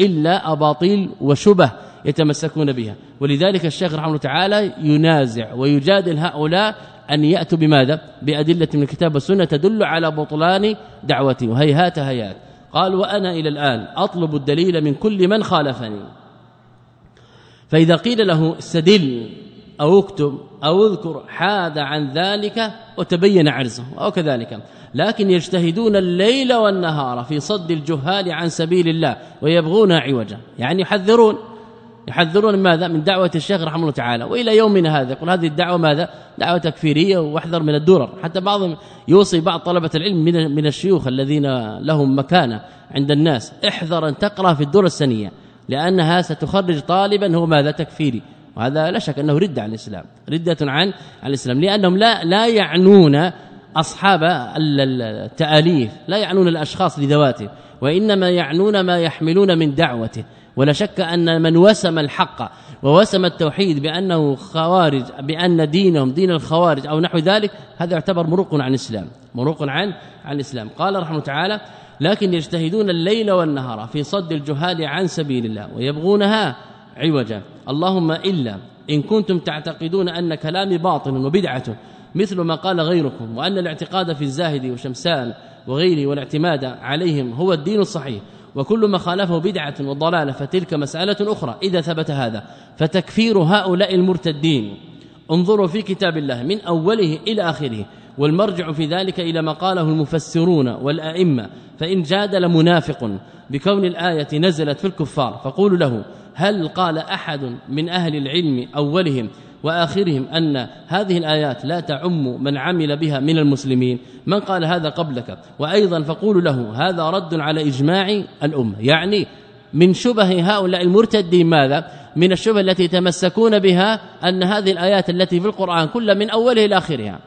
إلا أباطيل وشبه يتمسكون بها. ولذلك الشيخ رحمه الله تعالى ينازع ويجادل هؤلاء أن يأتوا بماذا؟ بأدلة من الكتاب والسنة تدل على بطلان دعوتي. وهيهات هيات قال وأنا إلى الآن أطلب الدليل من كل من خالفني. فإذا قيل له استدل أو اكتب أو اذكر حاد عن ذلك وتبين عرزه أو كذلك. لكن يجتهدون الليل والنهار في صد الجهال عن سبيل الله ويبغون عوجا يعني يحذرون. يحذرون ماذا؟ من دعوة الشيخ رحمه الله تعالى. وإلى يومنا هذا يقول هذه الدعوة ماذا؟ دعوة تكفيرية واحذر من الدرر. حتى بعضهم يوصي بعض طلبة العلم من من الشيوخ الذين لهم مكانة عند الناس احذر أن تقرأ في الدرر السنية لأنها ستخرج طالبا هو ماذا؟ تكفيري. وهذا لا شك أنه ردة عن الإسلام ردة عن الإسلام لأنهم لا لا يعنون أصحاب التآليف لا يعنون الأشخاص لذواته وإنما يعنون ما يحملون من دعوته. ولا شك أن من وسم الحق ووسم التوحيد بأنه خوارج بأن دينهم دين الخوارج أو نحو ذلك هذا يعتبر مروق عن الإسلام مروق عن عن الإسلام. قال رحمه تعالى لكن يجتهدون الليل والنهار في صد الجهال عن سبيل الله ويبغونها عوجا. اللهم إلا إن كنتم تعتقدون أن كلامي باطل وبدعة مثل ما قال غيركم وأن الاعتقاد في الزاهد وشمسان وغيره والاعتماد عليهم هو الدين الصحيح وكل ما خالفه بدعة وضلالة فتلك مسألة أخرى. إذا ثبت هذا فتكفير هؤلاء المرتدين. انظروا في كتاب الله من أوله إلى آخره. والمرجع في ذلك إلى ما قاله المفسرون والأئمة. فإن جادل منافق بكون الآية نزلت في الكفار فقولوا له هل قال أحد من أهل العلم أولهم وآخرهم أن هذه الآيات لا تعم من عمل بها من المسلمين. من قال هذا قبلك؟ وأيضا فقول له هذا رد على إجماع الأمة. يعني من شبه هؤلاء المرتدين ماذا؟ من الشبه التي يتمسكون بها أن هذه الآيات التي في القرآن كل من اوله إلى آخرها.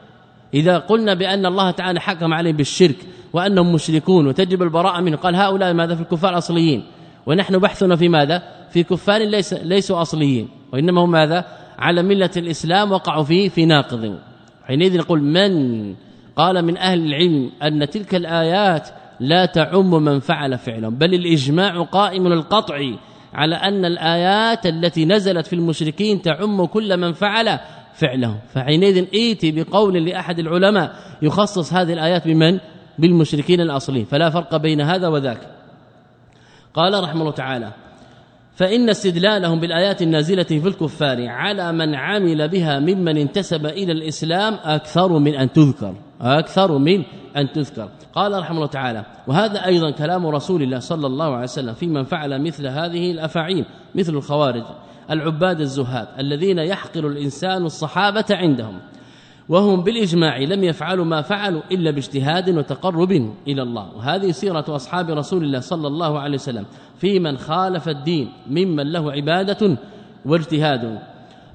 إذا قلنا بأن الله تعالى حكم عليهم بالشرك وأنهم مشركون وتجب البراءة منه قال هؤلاء ماذا؟ في الكفار أصليين. ونحن بحثنا في ماذا؟ في كفار ليس ليسوا أصليين. وإنما هم ماذا؟ على ملة الإسلام وقعوا فيه في ناقض. حينئذ نقول من قال من أهل العلم أن تلك الآيات لا تعم من فعل فعلا بل الإجماع قائم القطع على أن الآيات التي نزلت في المشركين تعم كل من فعل فعله فحينئذ إيتي بقول لأحد العلماء يخصص هذه الآيات بمن؟ بالمشركين الأصلين فلا فرق بين هذا وذاك. قال رحمه الله تعالى فإن استدلالهم بالآيات النازلة في الكفار على من عمل بها ممن انتسب إلى الإسلام أكثر من أن تذكر أكثر من أن تذكر. قال رحمه الله تعالى وهذا أيضا كلام رسول الله صلى الله عليه وسلم في من فعل مثل هذه الأفاعيل مثل الخوارج العباد الزهاد الذين يحقر الإنسان الصحابة عندهم. وهم بالإجماع لم يفعلوا ما فعلوا إلا باجتهاد وتقرب إلى الله. وهذه سيرة أصحاب رسول الله صلى الله عليه وسلم في من خالف الدين ممن له عبادة واجتهاد.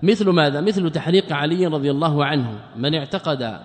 مثل ماذا؟ مثل تحريق علي رضي الله عنه من اعتقد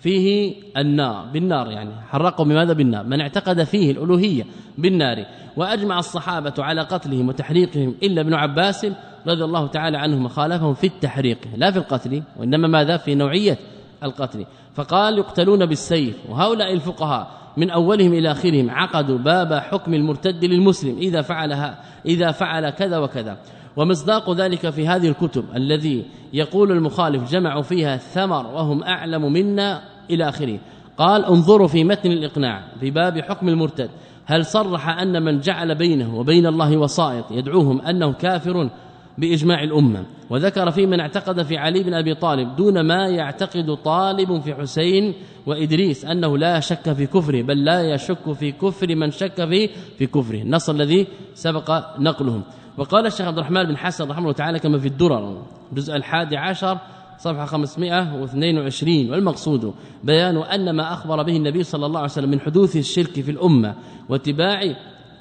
فيه النار بالنار يعني حرقوا بماذا؟ بالنار. من اعتقد فيه الألوهية بالنار. وأجمع الصحابة على قتلهم وتحريقهم إلا ابن عباس رضي الله تعالى عنهم خالفهم في التحريق لا في القتل وإنما ماذا؟ في نوعية القتل. فقال يقتلون بالسيف وهؤلاء الفقهاء من أولهم إلى آخرهم عقدوا باب حكم المرتد للمسلم إذا فعلها إذا فعل كذا وكذا. ومصداق ذلك في هذه الكتب الذي يقول المخالف جمعوا فيها الثمر وهم أعلم منا إلى آخره. قال انظروا في متن الإقناع في باب حكم المرتد هل صرح أن من جعل بينه وبين الله وسائط يدعوهم انه كافر بإجماع الأمة. وذكر في من اعتقد في علي بن أبي طالب دون ما يعتقد طالب في حسين وإدريس أنه لا شك في كفره بل لا يشك في كفر من شك في في كفره. النص الذي سبق نقلهم. وقال الشيخ عبد الرحمن بن حسن رحمه الله تعالى كما في الدرر الجزء الحادي عشر صفحة 522 والمقصود بيان أن ما أخبر به النبي صلى الله عليه وسلم من حدوث الشرك في الأمة واتباع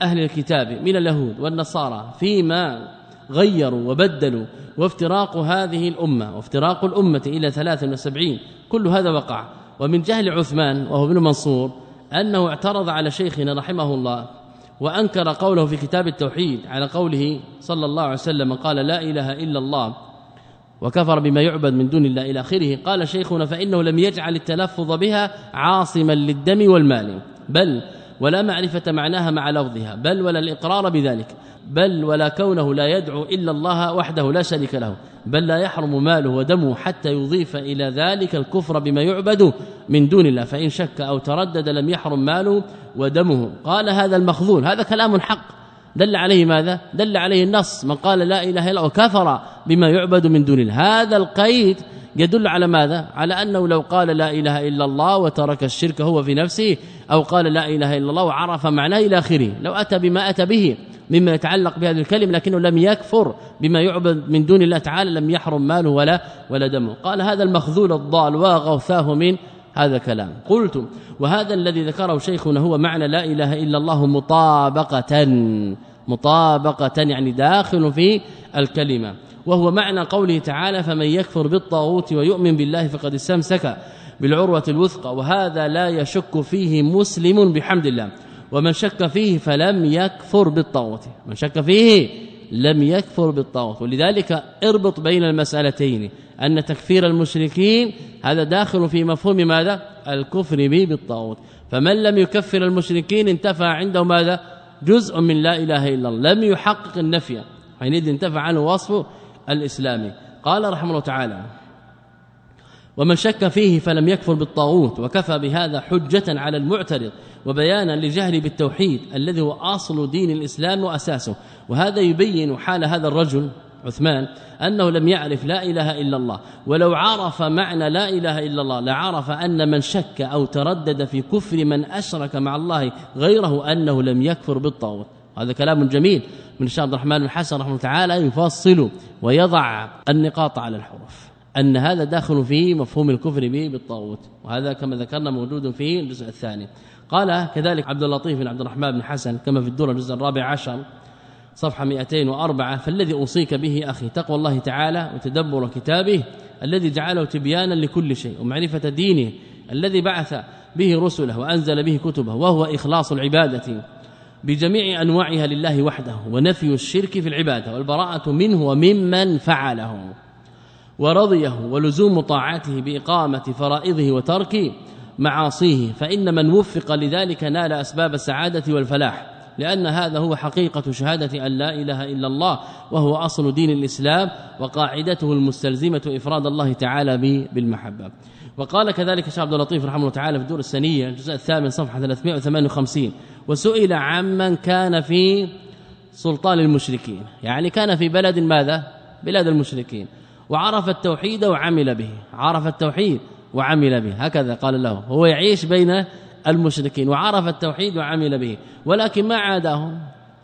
أهل الكتاب من اليهود والنصارى فيما غيروا وبدلوا وافتراق هذه الأمة وافتراق الأمة إلى 73 كل هذا وقع. ومن جهل عثمان وهو ابن منصور أنه اعترض على شيخنا رحمه الله وأنكر قوله في كتاب التوحيد على قوله صلى الله عليه وسلم قال لا إله إلا الله وكفر بما يعبد من دون الله إلى آخره. قال شيخنا فإنه لم يجعل التلفظ بها عاصما للدم والمال بل ولا معرفة معناها مع لفظها بل ولا الإقرار بذلك بل ولا كونه لا يدعو إلا الله وحده لا شريك له بل لا يحرم ماله ودمه حتى يضيف إلى ذلك الكفر بما يعبد من دون الله فإن شك أو تردد لم يحرم ماله ودمه. قال هذا المخذول هذا كلام حق. دل عليه ماذا؟ دل عليه النص من قال لا إله إلا الله وكفر بما يعبد من دون الله. هذا القيد يدل على ماذا؟ على أنه لو قال لا إله إلا الله وترك الشرك هو في نفسه أو قال لا إله إلا الله وعرف معناه إلى آخره. لو أتى بما أتى به مما يتعلق بهذه الكلمة لكنه لم يكفر بما يعبد من دون الله تعالى لم يحرم ماله ولا ولا دمه. قال هذا المخذول الضال وغوثاه من هذا كلام قلت وهذا الذي ذكره شيخنا هو معنى لا إله إلا الله مطابقة مطابقة يعني داخل في الكلمة. وهو معنى قوله تعالى فمن يكفر بالطاغوت ويؤمن بالله فقد استمسك بالعروة الوثقى وهذا لا يشك فيه مسلم بحمد الله. ومن شك فيه فلم يكفر بالطاغوت من شك فيه لم يكفر بالطاغوت. ولذلك اربط بين المسألتين أن تكفير المشركين هذا داخل في مفهوم ماذا؟ الكفر به بالطاغوت. فمن لم يكفر المشركين انتفى عنده ماذا؟ جزء من لا إله إلا الله لم يحقق النفي. حينئذ انتفى عنه وصف الإسلامي. قال رحمه الله تعالى ومن شك فيه فلم يكفر بالطاغوت وكفى بهذا حجة على المعترض وبيانا لجهل بالتوحيد الذي هو أصل دين الإسلام وأساسه. وهذا يبين حال هذا الرجل عثمان أنه لم يعرف لا إله إلا الله. ولو عرف معنى لا إله إلا الله لعرف أن من شك أو تردد في كفر من أشرك مع الله غيره أنه لم يكفر بالطاغوت. هذا كلام جميل من الشيخ عبد الرحمن بن حسن رحمه الله تعالى يفصل ويضع النقاط على الحروف أن هذا داخل في مفهوم الكفر به بالطاغوت وهذا كما ذكرنا موجود في الجزء الثاني. قال كذلك عبد اللطيف بن عبد الرحمن بن حسن كما في الدور الجزء الرابع عشر صفحة 204 فالذي أوصيك به أخي تقوى الله تعالى وتدبر كتابه الذي جعله تبيانا لكل شيء ومعرفة دينه الذي بعث به رسله وأنزل به كتبه وهو إخلاص العبادة. بجميع أنواعها لله وحده ونفي الشرك في العبادة والبراءة منه وممن فعله ورضيه ولزوم طاعته بإقامة فرائضه وترك معاصيه فإن من وفق لذلك نال أسباب السعادة والفلاح لأن هذا هو حقيقة شهادة أن لا إله إلا الله وهو أصل دين الإسلام وقاعدته المستلزمة إفراد الله تعالى بالمحبة. وقال كذلك الشيخ عبد اللطيف رحمه الله تعالى في الدور السنية الجزء الثامن صفحة 358 وسئل عمن كان في سلطان المشركين. يعني كان في بلد ماذا؟ بلاد المشركين. وعرف التوحيد وعمل به. عرف التوحيد وعمل به. هكذا قال له هو يعيش بين المشركين. وعرف التوحيد وعمل به. ولكن ما عادهم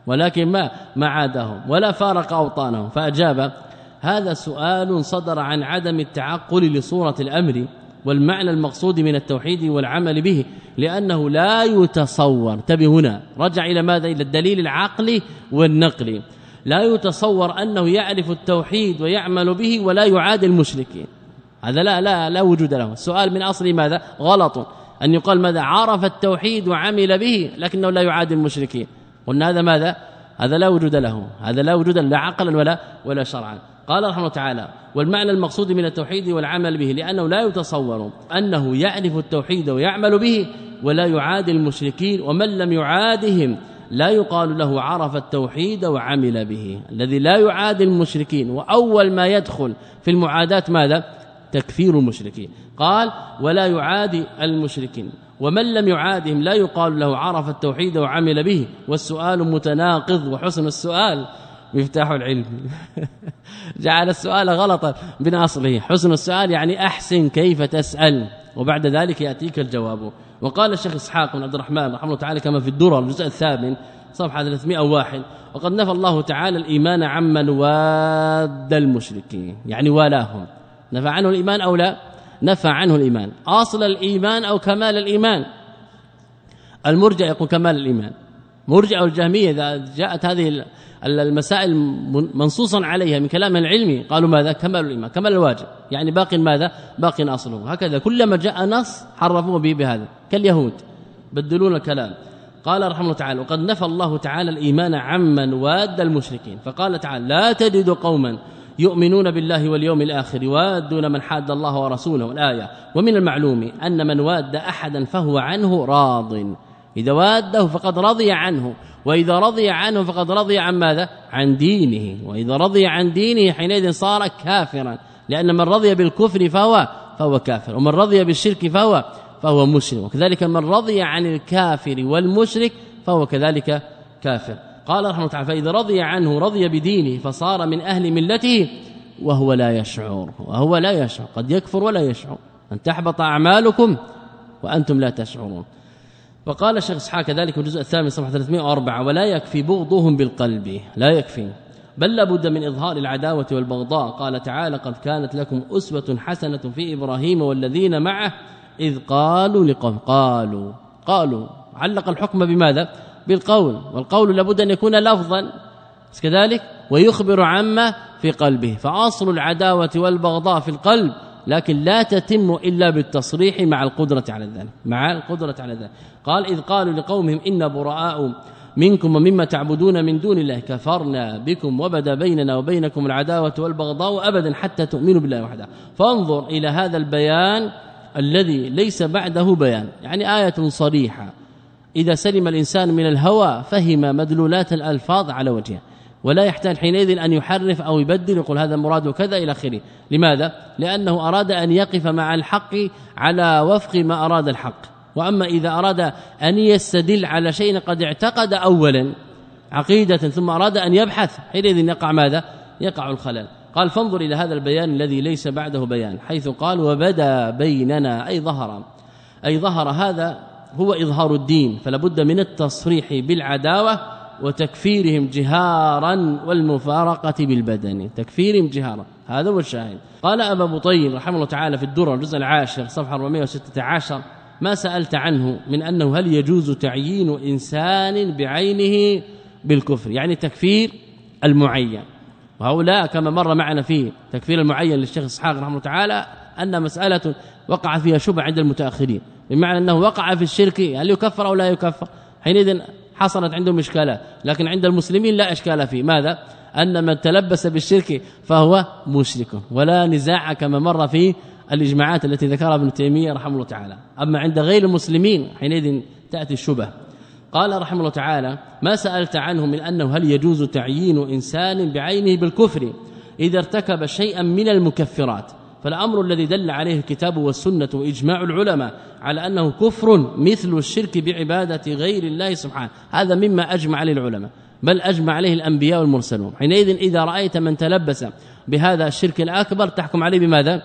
ولكن ما ما عادهم ولا فارق أوطانهم. فأجاب هذا سؤال صدر عن عدم التعقل لصورة الأمر والمعنى المقصود من التوحيد والعمل به لأنه لا يتصور. تبي هنا رجع إلى ماذا؟ إلى الدليل العقلي والنقلي. لا يتصور أنه يعرف التوحيد ويعمل به ولا يعادي المشركين. هذا لا لا لا وجود له. السؤال من أصل ماذا؟ غلط. أن يقال ماذا؟ عرف التوحيد وعمل به لكنه لا يعادي المشركين. قلنا هذا ماذا؟ هذا لا وجود له. هذا لا وجود لا عقلا ولا ولا شرعا. قال رحمه تعالى والمعنى المقصود من التوحيد والعمل به لأنه لا يتصور أنه يعرف التوحيد ويعمل به ولا يعادي المشركين ومن لم يعادهم لا يقال له عرف التوحيد وعمل به. الذي لا يعادي المشركين وأول ما يدخل في المعاداة ماذا؟ تكفير المشركين. قال ولا يعادي المشركين ومن لم يعادهم لا يقال له عرف التوحيد وعمل به. والسؤال متناقض وحسن السؤال مفتاح العلم. جعل السؤال غلطا. من اصله حسن السؤال يعني أحسن كيف تسأل. وبعد ذلك يأتيك الجواب. وقال الشيخ إسحاق بن عبد الرحمن رحمه الله تعالى كما في الدرر الجزء الثامن صفحة 301 وقد نفى الله تعالى الإيمان عمن واد المشركين. يعني والاهم. نفى عنه الإيمان أو لا؟ نفى عنه الإيمان. أصل الإيمان أو كمال الإيمان؟ المرجع يقول كمال الإيمان. مرجع الجهمية إذا جاءت هذه المسائل منصوصا عليها من كلام العلمي قالوا ماذا؟ كمال الإيمان كمال الواجب. يعني باق ماذا؟ باق أصله. هكذا كلما جاء نص حرفوه به بهذا كاليهود بدلون الكلام. قال رحمه الله تعالى وقد نفى الله تعالى الإيمان عمن واد المشركين فقال تعالى لا تجد قوما يؤمنون بالله واليوم الآخر وادون من حاد الله ورسوله. الايه ومن المعلوم أن من واد احدا فهو عنه راض إذا واده فقد رضي عنه وإذا رضي عنه فقد رضي عن ماذا؟ عن دينه. وإذا رضي عن دينه حينئذ صار كافرا لأن من رضي بالكفر فهو فهو كافر ومن رضي بالشرك فهو فهو مشرك وكذلك من رضي عن الكافر والمشرك فهو كذلك كافر. قال رحمه الله فإذا رضي عنه رضي بدينه فصار من أهل ملته وهو لا يشعر وهو لا يشعر قد يكفر ولا يشعر. أن تحبط أعمالكم وأنتم لا تشعرون. وقال الشيخ إسحاق كذلك في الجزء الثامن صفحة 304 ولا يكفي بغضهم بالقلب. لا يكفي. بل لابد من إظهار العداوة والبغضاء. قال تعالى قد كانت لكم أسوة حسنة في إبراهيم والذين معه إذ قالوا لقوم قالوا. قالوا. علق الحكم بماذا؟ بالقول. والقول لابد أن يكون لفظا. كذلك ويخبر عما في قلبه. فأصل العداوة والبغضاء في القلب لكن لا تتم إلا بالتصريح مع القدرة على ذلك مع القدرة على ذلك. قال إذ قالوا لقومهم إن براء منكم ومما تعبدون من دون الله كفرنا بكم وبدا بيننا وبينكم العداوة والبغضاء أبدا حتى تؤمنوا بالله وحده. فانظر إلى هذا البيان الذي ليس بعده بيان يعني آية صريحة. إذا سلم الإنسان من الهوى فهم مدلولات الألفاظ على وجهها ولا يحتاج حينئذ أن يحرف أو يبدل يقول هذا مراد كذا إلى آخره لماذا؟ لأنه أراد أن يقف مع الحق على وفق ما أراد الحق وأما إذا أراد أن يستدل على شيء قد اعتقد أولا عقيدة ثم أراد أن يبحث حينئذ يقع ماذا؟ يقع الخلل قال فانظر إلى هذا البيان الذي ليس بعده بيان حيث قال وبدا بيننا أي ظهر أي ظهر هذا هو إظهار الدين فلا بد من التصريح بالعداوة وتكفيرهم جهارا والمفارقة بالبدن. تكفيرهم جهارا. هذا هو الشاهد. قال أبا بطين رحمه الله تعالى في الدرر الجزء العاشر صفحة 416 ما سألت عنه من أنه هل يجوز تعيين إنسان بعينه بالكفر؟ يعني تكفير المعين. وهؤلاء كما مر معنا في تكفير المعين للشيخ إسحاق رحمه الله تعالى أن مسألة وقع فيها شبهة عند المتأخرين. بمعنى أنه وقع في الشرك هل يكفر أو لا يكفر؟ حينئذ حصلت عندهم إشكالات لكن عند المسلمين لا إشكال فيه. ماذا؟ أن من تلبس بالشرك فهو مشرك ولا نزاع كما مر في الإجماعات التي ذكرها ابن تيمية رحمه الله تعالى. أما عند غير المسلمين حينئذ تأتي الشبه قال رحمه الله تعالى ما سألت عنه من أنه هل يجوز تعيين إنسان بعينه بالكفر إذا ارتكب شيئا من المكفرات؟ فالأمر الذي دل عليه الكتاب والسنة وإجماع العلماء على أنه كفر مثل الشرك بعبادة غير الله سبحانه. هذا مما أجمع عليه العلماء بل أجمع عليه الأنبياء والمرسلون. حينئذ إذا رأيت من تلبس بهذا الشرك الأكبر تحكم عليه بماذا؟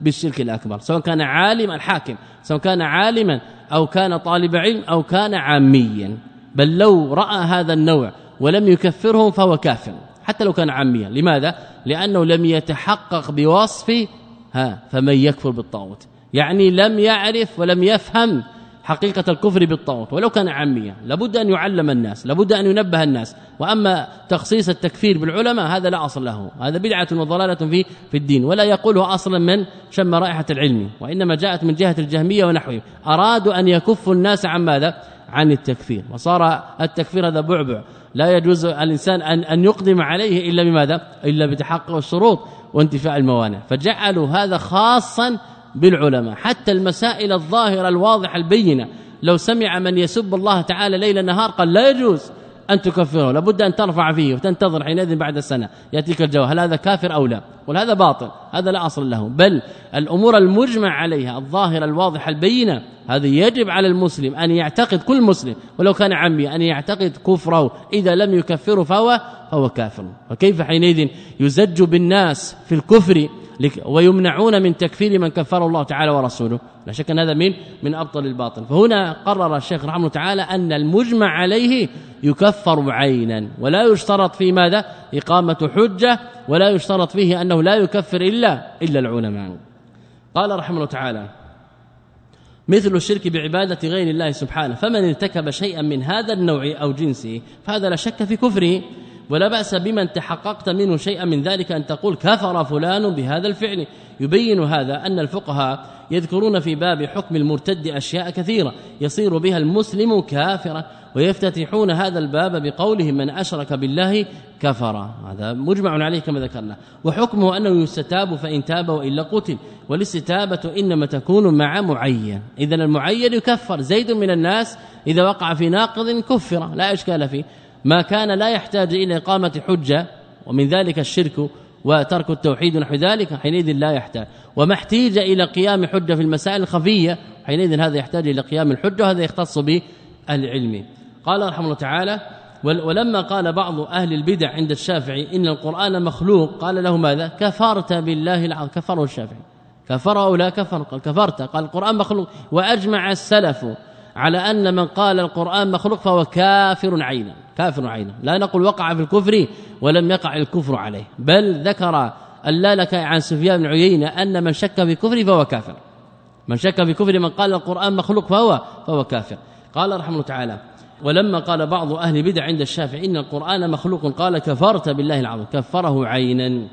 بالشرك الأكبر سواء كان عالما الحاكم سواء كان عالما أو كان طالب علم أو كان عاميا. بل لو رأى هذا النوع ولم يكفره فهو كافر حتى لو كان عاميا. لماذا؟ لأنه لم يتحقق بوصف ها فمن يكفر بالطاغوت. يعني لم يعرف ولم يفهم حقيقة الكفر بالطاغوت. ولو كان عاميا لابد أن يعلم الناس لابد أن ينبه الناس. وأما تخصيص التكفير بالعلماء هذا لا أصل له. هذا بدعة وضلالة في في الدين. ولا يقوله أصلا من؟ شم رائحة العلم. وإنما جاءت من جهة الجهمية ونحوه. أرادوا أن يكفوا الناس عن ماذا؟ عن التكفير. وصار التكفير هذا بعبع. لا يجوز الإنسان أن أن يقدم عليه إلا بماذا؟ إلا بتحقق الشروط. وانتفاء الموانع. فجعلوا هذا خاصا بالعلماء. حتى المسائل الظاهرة الواضحة البينة. لو سمع من يسب الله تعالى ليل نهار قال لا يجوز. أن تكفره. لابد أن ترفع فيه وتنتظر حينئذ بعد السنة. يأتيك الجواب هل هذا كافر أو لا؟ قل هذا باطل هذا لا أصل له. بل الأمور المجمع عليها الظاهرة الواضحة البينة هذا يجب على المسلم أن يعتقد كل مسلم ولو كان عمي أن يعتقد كفره. إذا لم يكفره فهو فهو كافر. فكيف حينئذ يزج بالناس في الكفر؟ ويمنعون من تكفير من كفر الله تعالى ورسوله. لا شك أن هذا من من أبطل الباطل. فهنا قرر الشيخ رحمه الله تعالى أن المجمع عليه يكفر عينا ولا يشترط في ماذا؟ إقامة حجة ولا يشترط فيه أنه لا يكفر الا إلا العلماء. قال رحمه الله تعالى مثل الشرك بعبادة غير الله سبحانه فمن ارتكب شيئا من هذا النوع أو جنسه فهذا لا شك في كفره. ولا بأس بمن تحققت منه شيئا من ذلك أن تقول كفر فلان بهذا الفعل. يبين هذا أن الفقهاء يذكرون في باب حكم المرتد أشياء كثيرة. يصير بها المسلم كافرا ويفتتحون هذا الباب بقولهم من أشرك بالله كفر. هذا مجمع عليه كما ذكرنا. وحكمه أنه يستتاب فإن تاب وإلا قتل. والاستتابة إنما تكون مع معين. إذا المعين يكفر. زيد من الناس إذا وقع في ناقض كفر. لا إشكال فيه. ما كان لا يحتاج إلى إقامة حجة ومن ذلك الشرك وترك التوحيد ونحو ذلك حينئذ لا يحتاج. وما احتيج إلى قيام حجة في المسائل الخفية حينئذ هذا يحتاج إلى قيام الحجة وهذا يختص به العلم قال رحمه الله تعالى ولما قال بعض أهل البدع عند الشافعي إن القرآن مخلوق قال له ماذا؟ كفرت بالله العظيم كفره الشافعي. كفر أو لا كفر؟ قال كفرت. قال القرآن مخلوق. وأجمع السلف على أن من قال القرآن مخلوق فهو كافر عينا كافر عينا. لا نقول وقع في الكفر ولم يقع الكفر عليه. بل ذكر اللالك عن سفيان بن عيينة أن من شك في كفر فهو كافر. من شك في كفر من قال القرآن مخلوق فهو فهو كافر. قال رحمه الله تعالى ولما قال بعض أهل بدع عند الشافعي إن القرآن مخلوق قال كفرت بالله العظيم كفره عينا.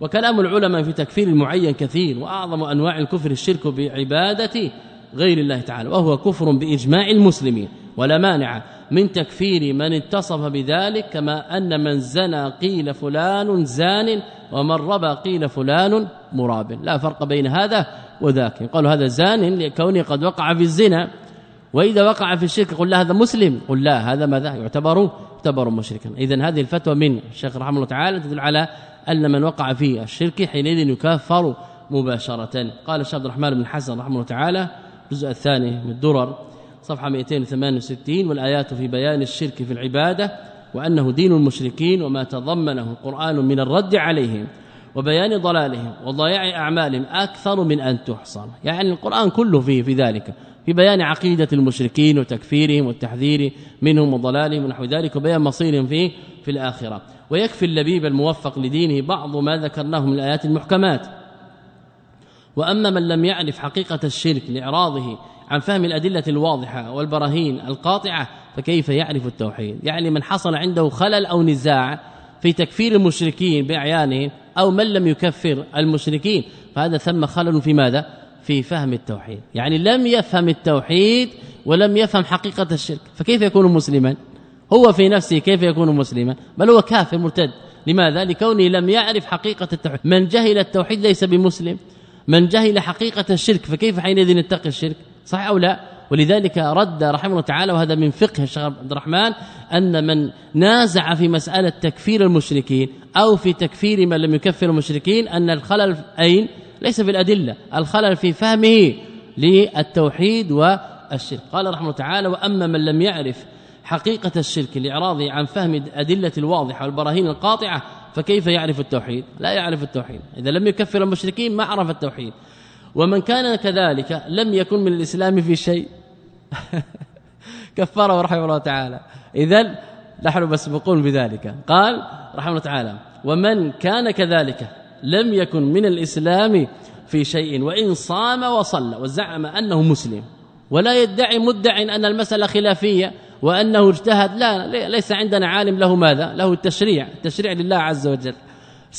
وكلام العلماء في تكفير المعين كثير وأعظم أنواع الكفر الشرك بعبادته غير الله تعالى وهو كفر بإجماع المسلمين ولا مانع من تكفير من اتصف بذلك كما أن من زنى قيل فلان زان ومن ربى قيل فلان مراب. لا فرق بين هذا وذاك. قالوا هذا زان لكونه قد وقع في الزنا وإذا وقع في الشرك قل لا هذا مسلم. قل لا هذا ماذا؟ يعتبر يعتبر مشركا. اذا هذه الفتوى من الشيخ رحمه الله تعالى تدل على أن من وقع في الشرك حينئذ يكفر مباشرة. قال الشيخ عبد الرحمن بن حسن رحمه الله تعالى الجزء الثاني من الدرر صفحة 268 والآيات في بيان الشرك في العبادة وأنه دين المشركين وما تضمنه القرآن من الرد عليهم وبيان ضلالهم وضياع أعمالهم أكثر من أن تحصر يعني القرآن كله فيه في ذلك في بيان عقيدة المشركين وتكفيرهم والتحذير منهم وضلالهم ونحو ذلك وبيان مصيرهم فيه في الآخرة. ويكفي اللبيب الموفق لدينه بعض ما ذكرناه من الآيات المحكمات. وأما من لم يعرف حقيقة الشرك لإعراضه عن فهم الأدلة الواضحة والبراهين القاطعة فكيف يعرف التوحيد؟ يعني من حصل عنده خلل أو نزاع في تكفير المشركين باعيانهم أو من لم يكفر المشركين فهذا ثم خلل في ماذا؟ في فهم التوحيد. يعني لم يفهم التوحيد ولم يفهم حقيقة الشرك فكيف يكون مسلما؟ هو في نفسه كيف يكون مسلما؟ بل هو كافر مرتد. لماذا؟ لكونه لم يعرف حقيقة التوحيد. من جهل التوحيد ليس بمسلم. من جهل حقيقة الشرك فكيف حينئذ يتقي الشرك؟ صح أو لا؟ ولذلك رد رحمه الله تعالى وهذا من فقه الشيخ عبد الرحمن أن من نازع في مسألة تكفير المشركين أو في تكفير من لم يكفر المشركين أن الخلل أين؟ ليس في الأدلة الخلل في فهمه للتوحيد والشرك. قال رحمه الله تعالى وأما من لم يعرف حقيقة الشرك لإعراضه عن فهم الأدلة الواضحة والبراهين القاطعة فكيف يعرف التوحيد؟ لا يعرف التوحيد. إذا لم يكفر المشركين ما عرف التوحيد. ومن كان كذلك لم يكن من الإسلام في شيء. كفره رحمه الله تعالى. اذا نحن مسبقون بذلك. قال رحمه الله تعالى ومن كان كذلك لم يكن من الإسلام في شيء وإن صام وصلى وزعم أنه مسلم. ولا يدعي مدع أن المسألة خلافية. وأنه اجتهد. لا ليس عندنا عالم له ماذا؟ له التشريع التشريع لله عز وجل.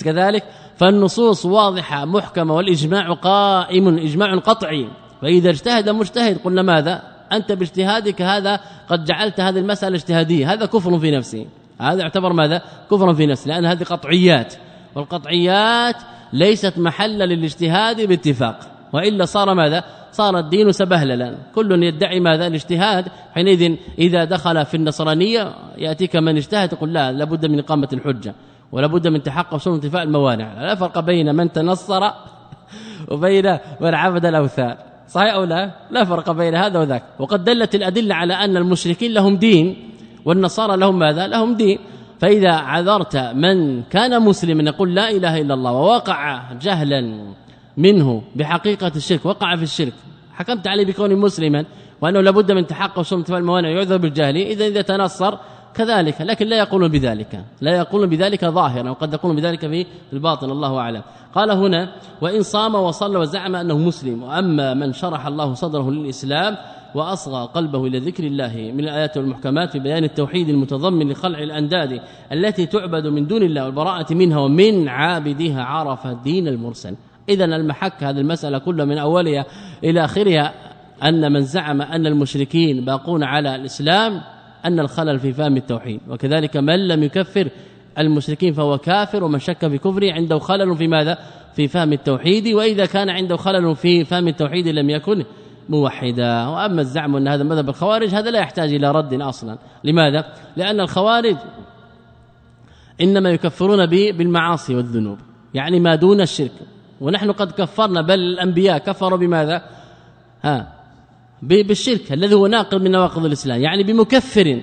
كذلك فالنصوص واضحة محكمة والإجماع قائم إجماع قطعي. فإذا اجتهد مجتهد قلنا ماذا؟ أنت باجتهادك هذا قد جعلت هذه المسألة اجتهادية. هذا كفر في نفسه هذا يعتبر ماذا؟ كفر في نفسه لأن هذه قطعيات. والقطعيات ليست محلا للاجتهاد باتفاق وإلا صار ماذا؟ صار الدين سبهللا. كل يدعي ماذا؟ الاجتهاد. حينئذ إذا دخل في النصرانية يأتيك من اجتهد تقول لا لابد من إقامة الحجة ولا بد من تحقق شروط انتفاء الموانع. لا فرق بين من تنصر وبين من عبد الأوثان. صحيح أو لا؟ لا فرق بين هذا وذاك. وقد دلت الأدلة على أن المشركين لهم دين والنصارى لهم ماذا؟ لهم دين. فإذا عذرت من كان مسلما يقول لا إله إلا الله ووقع جهلا منه بحقيقة الشرك وقع في الشرك. حكمت عليه بكونه مسلما وأنه لابد من تحقق شروط الموانع يعذر بالجهل اذا إذا تنصر كذلك لكن لا يقولون بذلك لا يقولون بذلك ظاهرا وقد يقولون بذلك في الباطن الله أعلم. قال هنا وإن صام وصلى وزعم أنه مسلم وأما من شرح الله صدره للإسلام وأصغى قلبه إلى ذكر الله من الآيات والمحكمات في بيان التوحيد المتضمن لخلع الأنداد التي تعبد من دون الله والبراءة منها ومن عابدها عرف الدين المرسل. اذا المحك هذه المسألة كلها من أولها إلى آخرها أن من زعم أن المشركين باقون على الإسلام أن الخلل في فهم التوحيد وكذلك من لم يكفر المشركين فهو كافر ومن شك في كفره عنده خلل في ماذا؟ في فهم التوحيد وإذا كان عنده خلل في فهم التوحيد لم يكن موحدا. وأما الزعم أن هذا مذهب الخوارج هذا لا يحتاج إلى رد أصلا. لماذا؟ لأن الخوارج إنما يكفرون بالمعاصي والذنوب يعني ما دون الشرك. ونحن قد كفرنا بل الأنبياء كفروا بماذا؟ ها بالشرك الذي هو ناقض من نواقض الإسلام. يعني بمكفر.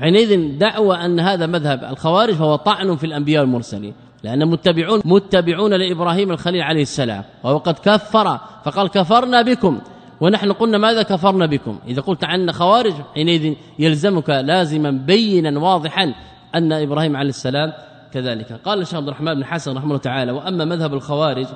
حينئذ دعوى أن هذا مذهب الخوارج فهو طعن في الأنبياء والمرسلين. لأن متبعون متبعون لإبراهيم الخليل عليه السلام. وهو قد كفر فقال كفرنا بكم. ونحن قلنا ماذا كفرنا بكم؟ إذا قلت عنا خوارج حينئذ يلزمك لازما بينا واضحا أن إبراهيم عليه السلام كذلك. قال الشيخ عبد الرحمن بن حسن رحمه الله تعالى وأما مذهب الخوارج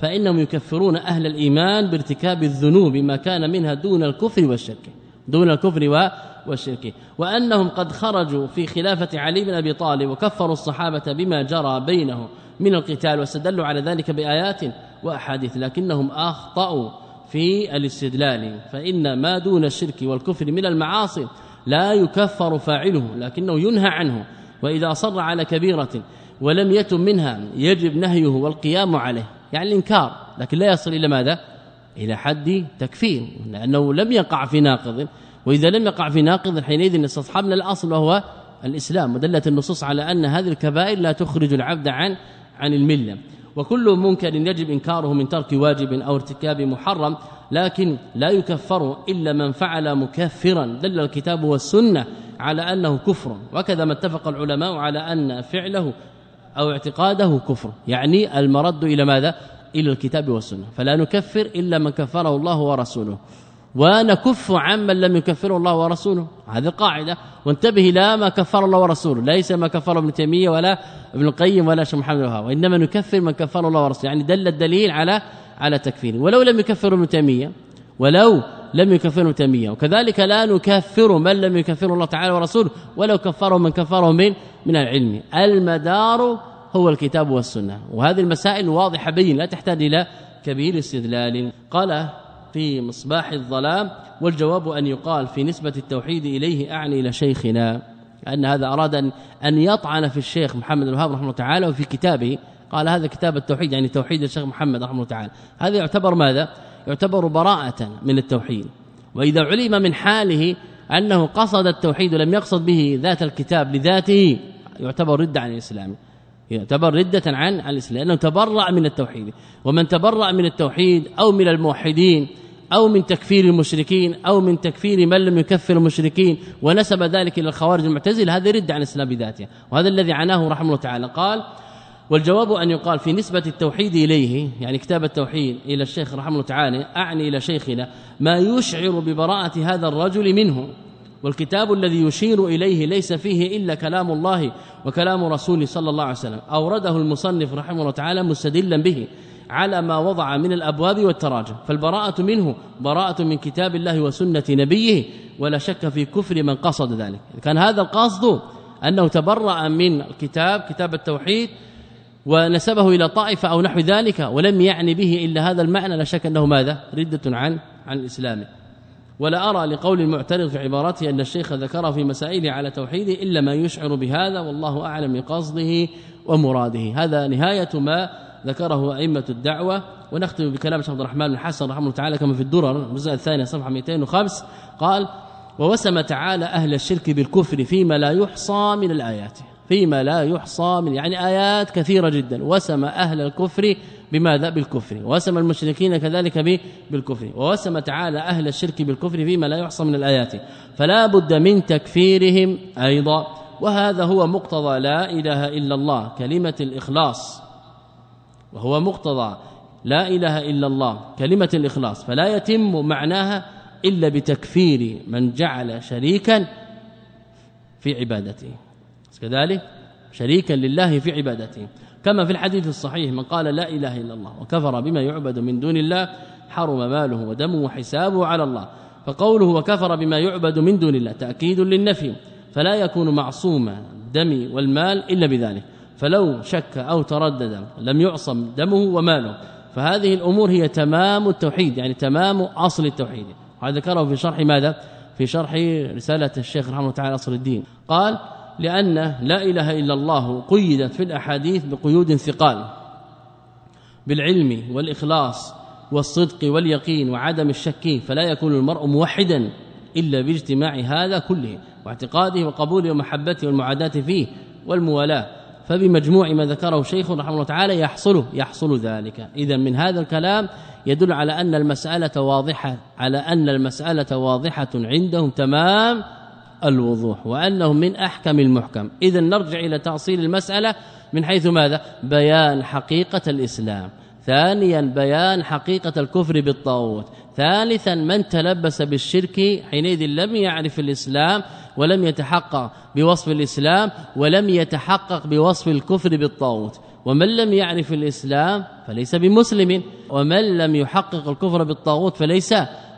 فإنهم يكفرون أهل الإيمان بارتكاب الذنوب ما كان منها دون الكفر والشرك دون الكفر والشرك. وأنهم قد خرجوا في خلافة علي بن أبي طالب وكفروا الصحابة بما جرى بينهم من القتال واستدلوا على ذلك بآيات وأحاديث لكنهم أخطأوا في الاستدلال. فإن ما دون الشرك والكفر من المعاصي لا يكفر فاعله لكنه ينهى عنه. وإذا اصر على كبيرة ولم يتم منها يجب نهيه والقيام عليه يعني الإنكار. لكن لا يصل إلى ماذا؟ إلى حد تكفير لأنه لم يقع في ناقض. وإذا لم يقع في ناقض حينئذ استصحبنا الأصل وهو الإسلام. ودلت النصوص على أن هذه الكبائر لا تخرج العبد عن عن الملة. وكل منكر يجب إنكاره من ترك واجب أو ارتكاب محرم. لكن لا يكفر إلا من فعل مكفرا. دل الكتاب والسنة على أنه كفر. وكذا ما اتفق العلماء على أن فعله أو اعتقاده كفر. يعني المرد إلى ماذا؟ إلى الكتاب والسنة. فلا نكفر إلا من كفره الله ورسوله. ونكف عمن لم يكفره الله ورسوله. هذه القاعده وانتبه لا ما كفر الله ورسوله. ليس ما كفر ابن تيمية ولا ابن القيم ولا شيخ محمد وإنما نكفر من كفر الله ورسوله. يعني دل الدليل على على تكفيره ولو لم يكفر ابن تيمية ولو لم يكفر ابن تيمية وكذلك لا نكفر من لم يكفر الله تعالى ورسوله ولو كفره من كفره من من العلم. المدار هو الكتاب والسنة. وهذه المسائل واضحة بين لا تحتاج إلى كبير استدلال. قال في مصباح الظلام والجواب أن يقال في نسبة التوحيد إليه أعني إلى شيخنا. أن هذا أراد أن, أن يطعن في الشيخ محمد الوهاب رحمه الله تعالى وفي كتابه قال هذا كتاب التوحيد يعني توحيد الشيخ محمد رحمه الله تعالى. هذا يعتبر ماذا؟ يعتبر براءة من التوحيد. وإذا علم من حاله أنه قصد التوحيد ولم يقصد به ذات الكتاب لذاته يعتبر رد عن الإسلام. يعتبر ردة عن الإسلام لأنه تبرأ من التوحيد. ومن تبرأ من التوحيد أو من الموحدين أو من تكفير المشركين أو من تكفير من لم يكفر المشركين ونسب ذلك إلى الخوارج المعتزلة هذا رد عن الإسلام بذاته وهذا الذي عناه رحمه الله تعالى. قال والجواب أن يقال في نسبة التوحيد إليه يعني كتاب التوحيد إلى الشيخ رحمه الله تعالى أعني إلى شيخنا ما يشعر ببراءة هذا الرجل منه. والكتاب الذي يشير إليه ليس فيه إلا كلام الله وكلام رسوله صلى الله عليه وسلم أورده المصنف رحمه الله تعالى مستدلا به على ما وضع من الأبواب والتراجم فالبراءة منه براءة من كتاب الله وسنة نبيه ولا شك في كفر من قصد ذلك. كان هذا القصد أنه تبرأ من الكتاب كتاب التوحيد ونسبه إلى طائفة أو نحو ذلك ولم يعني به إلا هذا المعنى لا شك أنه ماذا؟ ردة عن عن الإسلام. ولا أرى لقول المعترض في عبارته أن الشيخ ذكر في مسائله على توحيده إلا ما يشعر بهذا والله أعلم بقصده ومراده. هذا نهاية ما ذكره أئمة الدعوة. ونختم بكلام عبد الرحمن بن حسن رحمه الله تعالى كما في الدرر الجزء الثاني صفحة 205 قال ووسم تعالى أهل الشرك بالكفر فيما لا يحصى من الآيات. فيما لا يحصى من يعني آيات كثيرة جدا. وسم أهل الكفر بماذا؟ بالكفر. وسم المشركين كذلك بالكفر. ووسم تعالى أهل الشرك بالكفر فيما لا يحصى من الآيات. فلا بد من تكفيرهم أيضا. وهذا هو مقتضى لا إله إلا الله كلمة الإخلاص. وهو مقتضى لا إله إلا الله كلمة الإخلاص. فلا يتم معناها إلا بتكفير من جعل شريكا في عبادته. كذلك شريكا لله في عبادته. كما في الحديث الصحيح من قال لا إله إلا الله وكفر بما يعبد من دون الله حرم ماله ودمه وحسابه على الله. فقوله وكفر بما يعبد من دون الله تأكيد للنفي. فلا يكون معصوم الدم والمال إلا بذلك. فلو شك أو تردد لم يعصم دمه وماله. فهذه الأمور هي تمام التوحيد يعني تمام أصل التوحيد. هذا ذكره في شرح ماذا؟ في شرح رسالة الشيخ رحمه الله تعالى أصل الدين. قال لأن لا إله إلا الله قيدت في الأحاديث بقيود ثقال بالعلم والإخلاص والصدق واليقين وعدم الشك فلا يكون المرء موحدا إلا باجتماع هذا كله واعتقاده وقبوله ومحبته والمعاداة فيه والموالاة. فبمجموع ما ذكره شيخ رحمه الله تعالى يحصل يحصل ذلك. اذا من هذا الكلام يدل على أن المسألة واضحة على أن المسألة واضحة عندهم تمام الوضوح وأنه من أحكم المحكم. اذا نرجع إلى تأصيل المسألة من حيث ماذا؟ بيان حقيقة الإسلام. ثانيا بيان حقيقة الكفر بالطاغوت. ثالثا من تلبس بالشرك حينئذ لم يعرف الإسلام ولم يتحقق بوصف الإسلام ولم يتحقق بوصف الكفر بالطاغوت. ومن لم يعرف الإسلام فليس بمسلم. ومن لم يحقق الكفر بالطاغوت فليس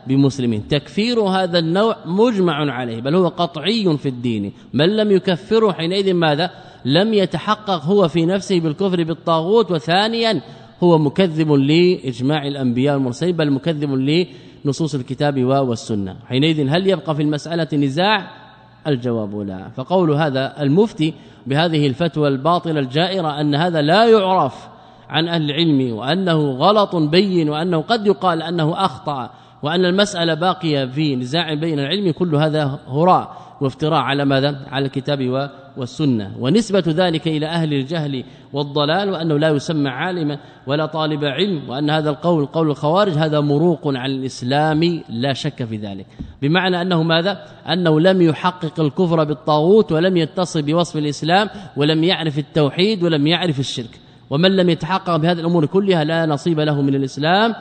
بمسلم. تكفير هذا النوع مجمع عليه بل هو قطعي في الدين. من لم يكفره حينئذ ماذا؟ لم يتحقق هو في نفسه بالكفر بالطاغوت. وثانيا هو مكذب لإجماع الأنبياء المرسلين بل مكذب لنصوص الكتاب والسنة. حينئذ هل يبقى في المسألة نزاع؟ الجواب لا. فقول هذا المفتي بهذه الفتوى الباطلة الجائرة أن هذا لا يعرف عن أهل العلم وأنه غلط بين وأنه قد يقال أنه أخطأ وأن المسألة باقية في نزاع بين العلم كل هذا هراء وافتراء على ماذا؟ على الكتاب والسنة. ونسبة ذلك إلى أهل الجهل والضلال وأنه لا يسمى عالما ولا طالب علم وأن هذا القول قول الخوارج هذا مروق عن الإسلام لا شك في ذلك. بمعنى أنه ماذا؟ أنه لم يحقق الكفر بالطاغوت ولم يتصل بوصف الإسلام ولم يعرف التوحيد ولم يعرف الشرك. ومن لم يتحقق بهذه الأمور كلها لا نصيب له من الإسلام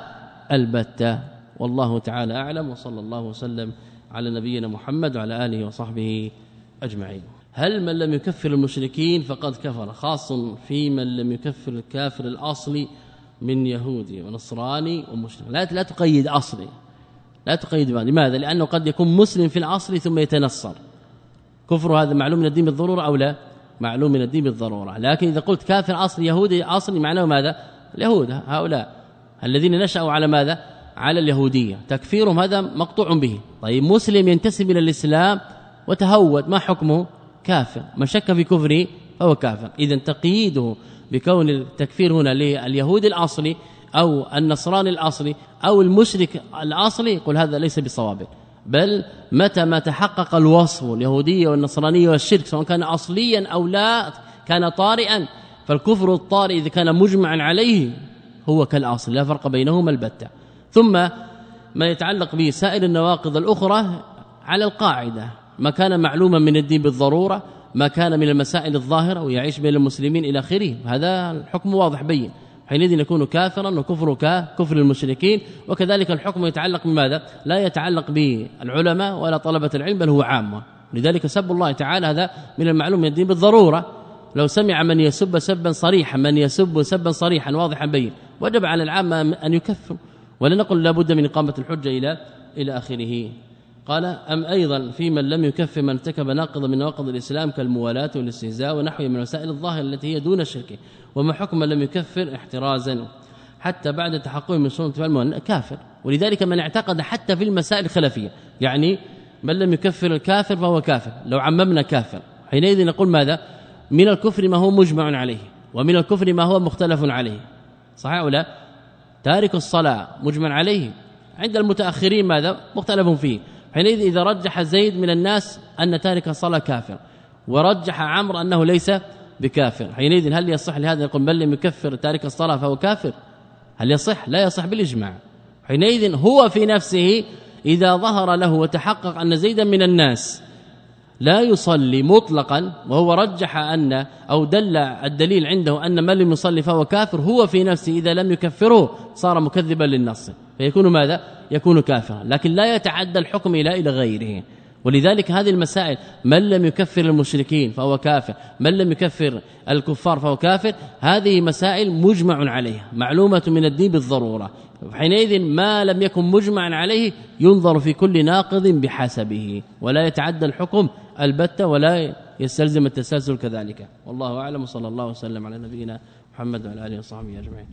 البتة. والله تعالى أعلم وصلى الله وسلم على نبينا محمد وعلى آله وصحبه أجمعين. هل من لم يكفر المشركين فقد كفر خاص في من لم يكفر الكافر الأصلي من يهودي ونصراني ومشرك. لا لا تقيد أصلي لا تقيد بعد لماذا؟ لأنه قد يكون مسلم في الأصل ثم يتنصر. كفر هذا معلوم من الدين بالضرورة أو لا؟ معلوم من الدين بالضرورة. لكن إذا قلت كافر أصلي يهودي أصلي معناه ماذا؟ اليهود هؤلاء الذين نشأوا على ماذا؟ على اليهودية. تكفيرهم هذا مقطوع به. طيب مسلم ينتسب إلى الإسلام وتهود ما حكمه؟ كافر. من شك في كفره فهو كافر. اذا تقييده بكون التكفير هنا لليهود الأصلي أو النصراني الأصلي أو المشرك الأصلي يقول هذا ليس بصواب. بل متى ما تحقق الوصف اليهودية والنصرانية والشرك سواء كان اصليا أو لا كان طارئا فالكفر الطارئ إذا كان مجمعا عليه هو كالأصل لا فرق بينهما البتة. ثم ما يتعلق بسائر النواقض الأخرى على القاعدة. ما كان معلوما من الدين بالضرورة ما كان من المسائل الظاهرة ويعيش بين المسلمين إلى آخره. هذا الحكم واضح بين. حينئذ يكون كافرا وكفر كفر المشركين وكذلك الحكم يتعلق بماذا؟ لا يتعلق بالعلماء ولا طلبة العلم بل هو عامه لذلك سب الله تعالى هذا من المعلوم من الدين بالضرورة. لو سمع من يسب سبا صريحا من يسب سبا صريحا واضحا بين. وجب على العامة أن يكفر. ولا نقل لابد من إقامة الحجة إلى إلى آخره. قال أم أيضا في من لم يكفر من ارتكب ناقض من نواقض الإسلام كالموالاة والاستهزاء ونحوه من وسائل الظاهر التي هي دون الشرك وما حكم من لم يكفر احترازا؟ حتى بعد تحقق من سنة كافر. ولذلك من اعتقد حتى في المسائل الخلفيه يعني من لم يكفر الكافر فهو كافر. لو عممنا كافر حينئذ نقول ماذا؟ من الكفر ما هو مجمع عليه ومن الكفر ما هو مختلف عليه. صحيح ولا تارك الصلاة مجمع عليه عند المتأخرين ماذا؟ مختلف فيه. حينئذ إذا رجح زيد من الناس أن تارك الصلاة كافر ورجح عمرو أنه ليس بكافر. حينئذ هل يصح لهذا يقول بل لم يكفر تارك الصلاة فهو كافر؟ هل يصح؟ لا يصح بالإجماع. حينئذ هو في نفسه إذا ظهر له وتحقق أن زيدا من الناس لا يصلي مطلقا وهو رجح أن أو دل الدليل عنده أن من لم يصلي فهو كافر هو في نفسه إذا لم يكفره صار مكذبا للنص. فيكون ماذا؟ يكون كافرا. لكن لا يتعدى الحكم إلى إلى غيره. ولذلك هذه المسائل من لم يكفر المشركين فهو كافر من لم يكفر الكفار فهو كافر هذه مسائل مجمع عليها معلومة من الدين بالضرورة حينئذ ما لم يكن مجمعا عليه ينظر في كل ناقض بحسبه ولا يتعدى الحكم البتة ولا يستلزم التسلسل كذلك والله أعلم صلى الله وسلم على نبينا محمد وعلى آله وصحبه أجمعين.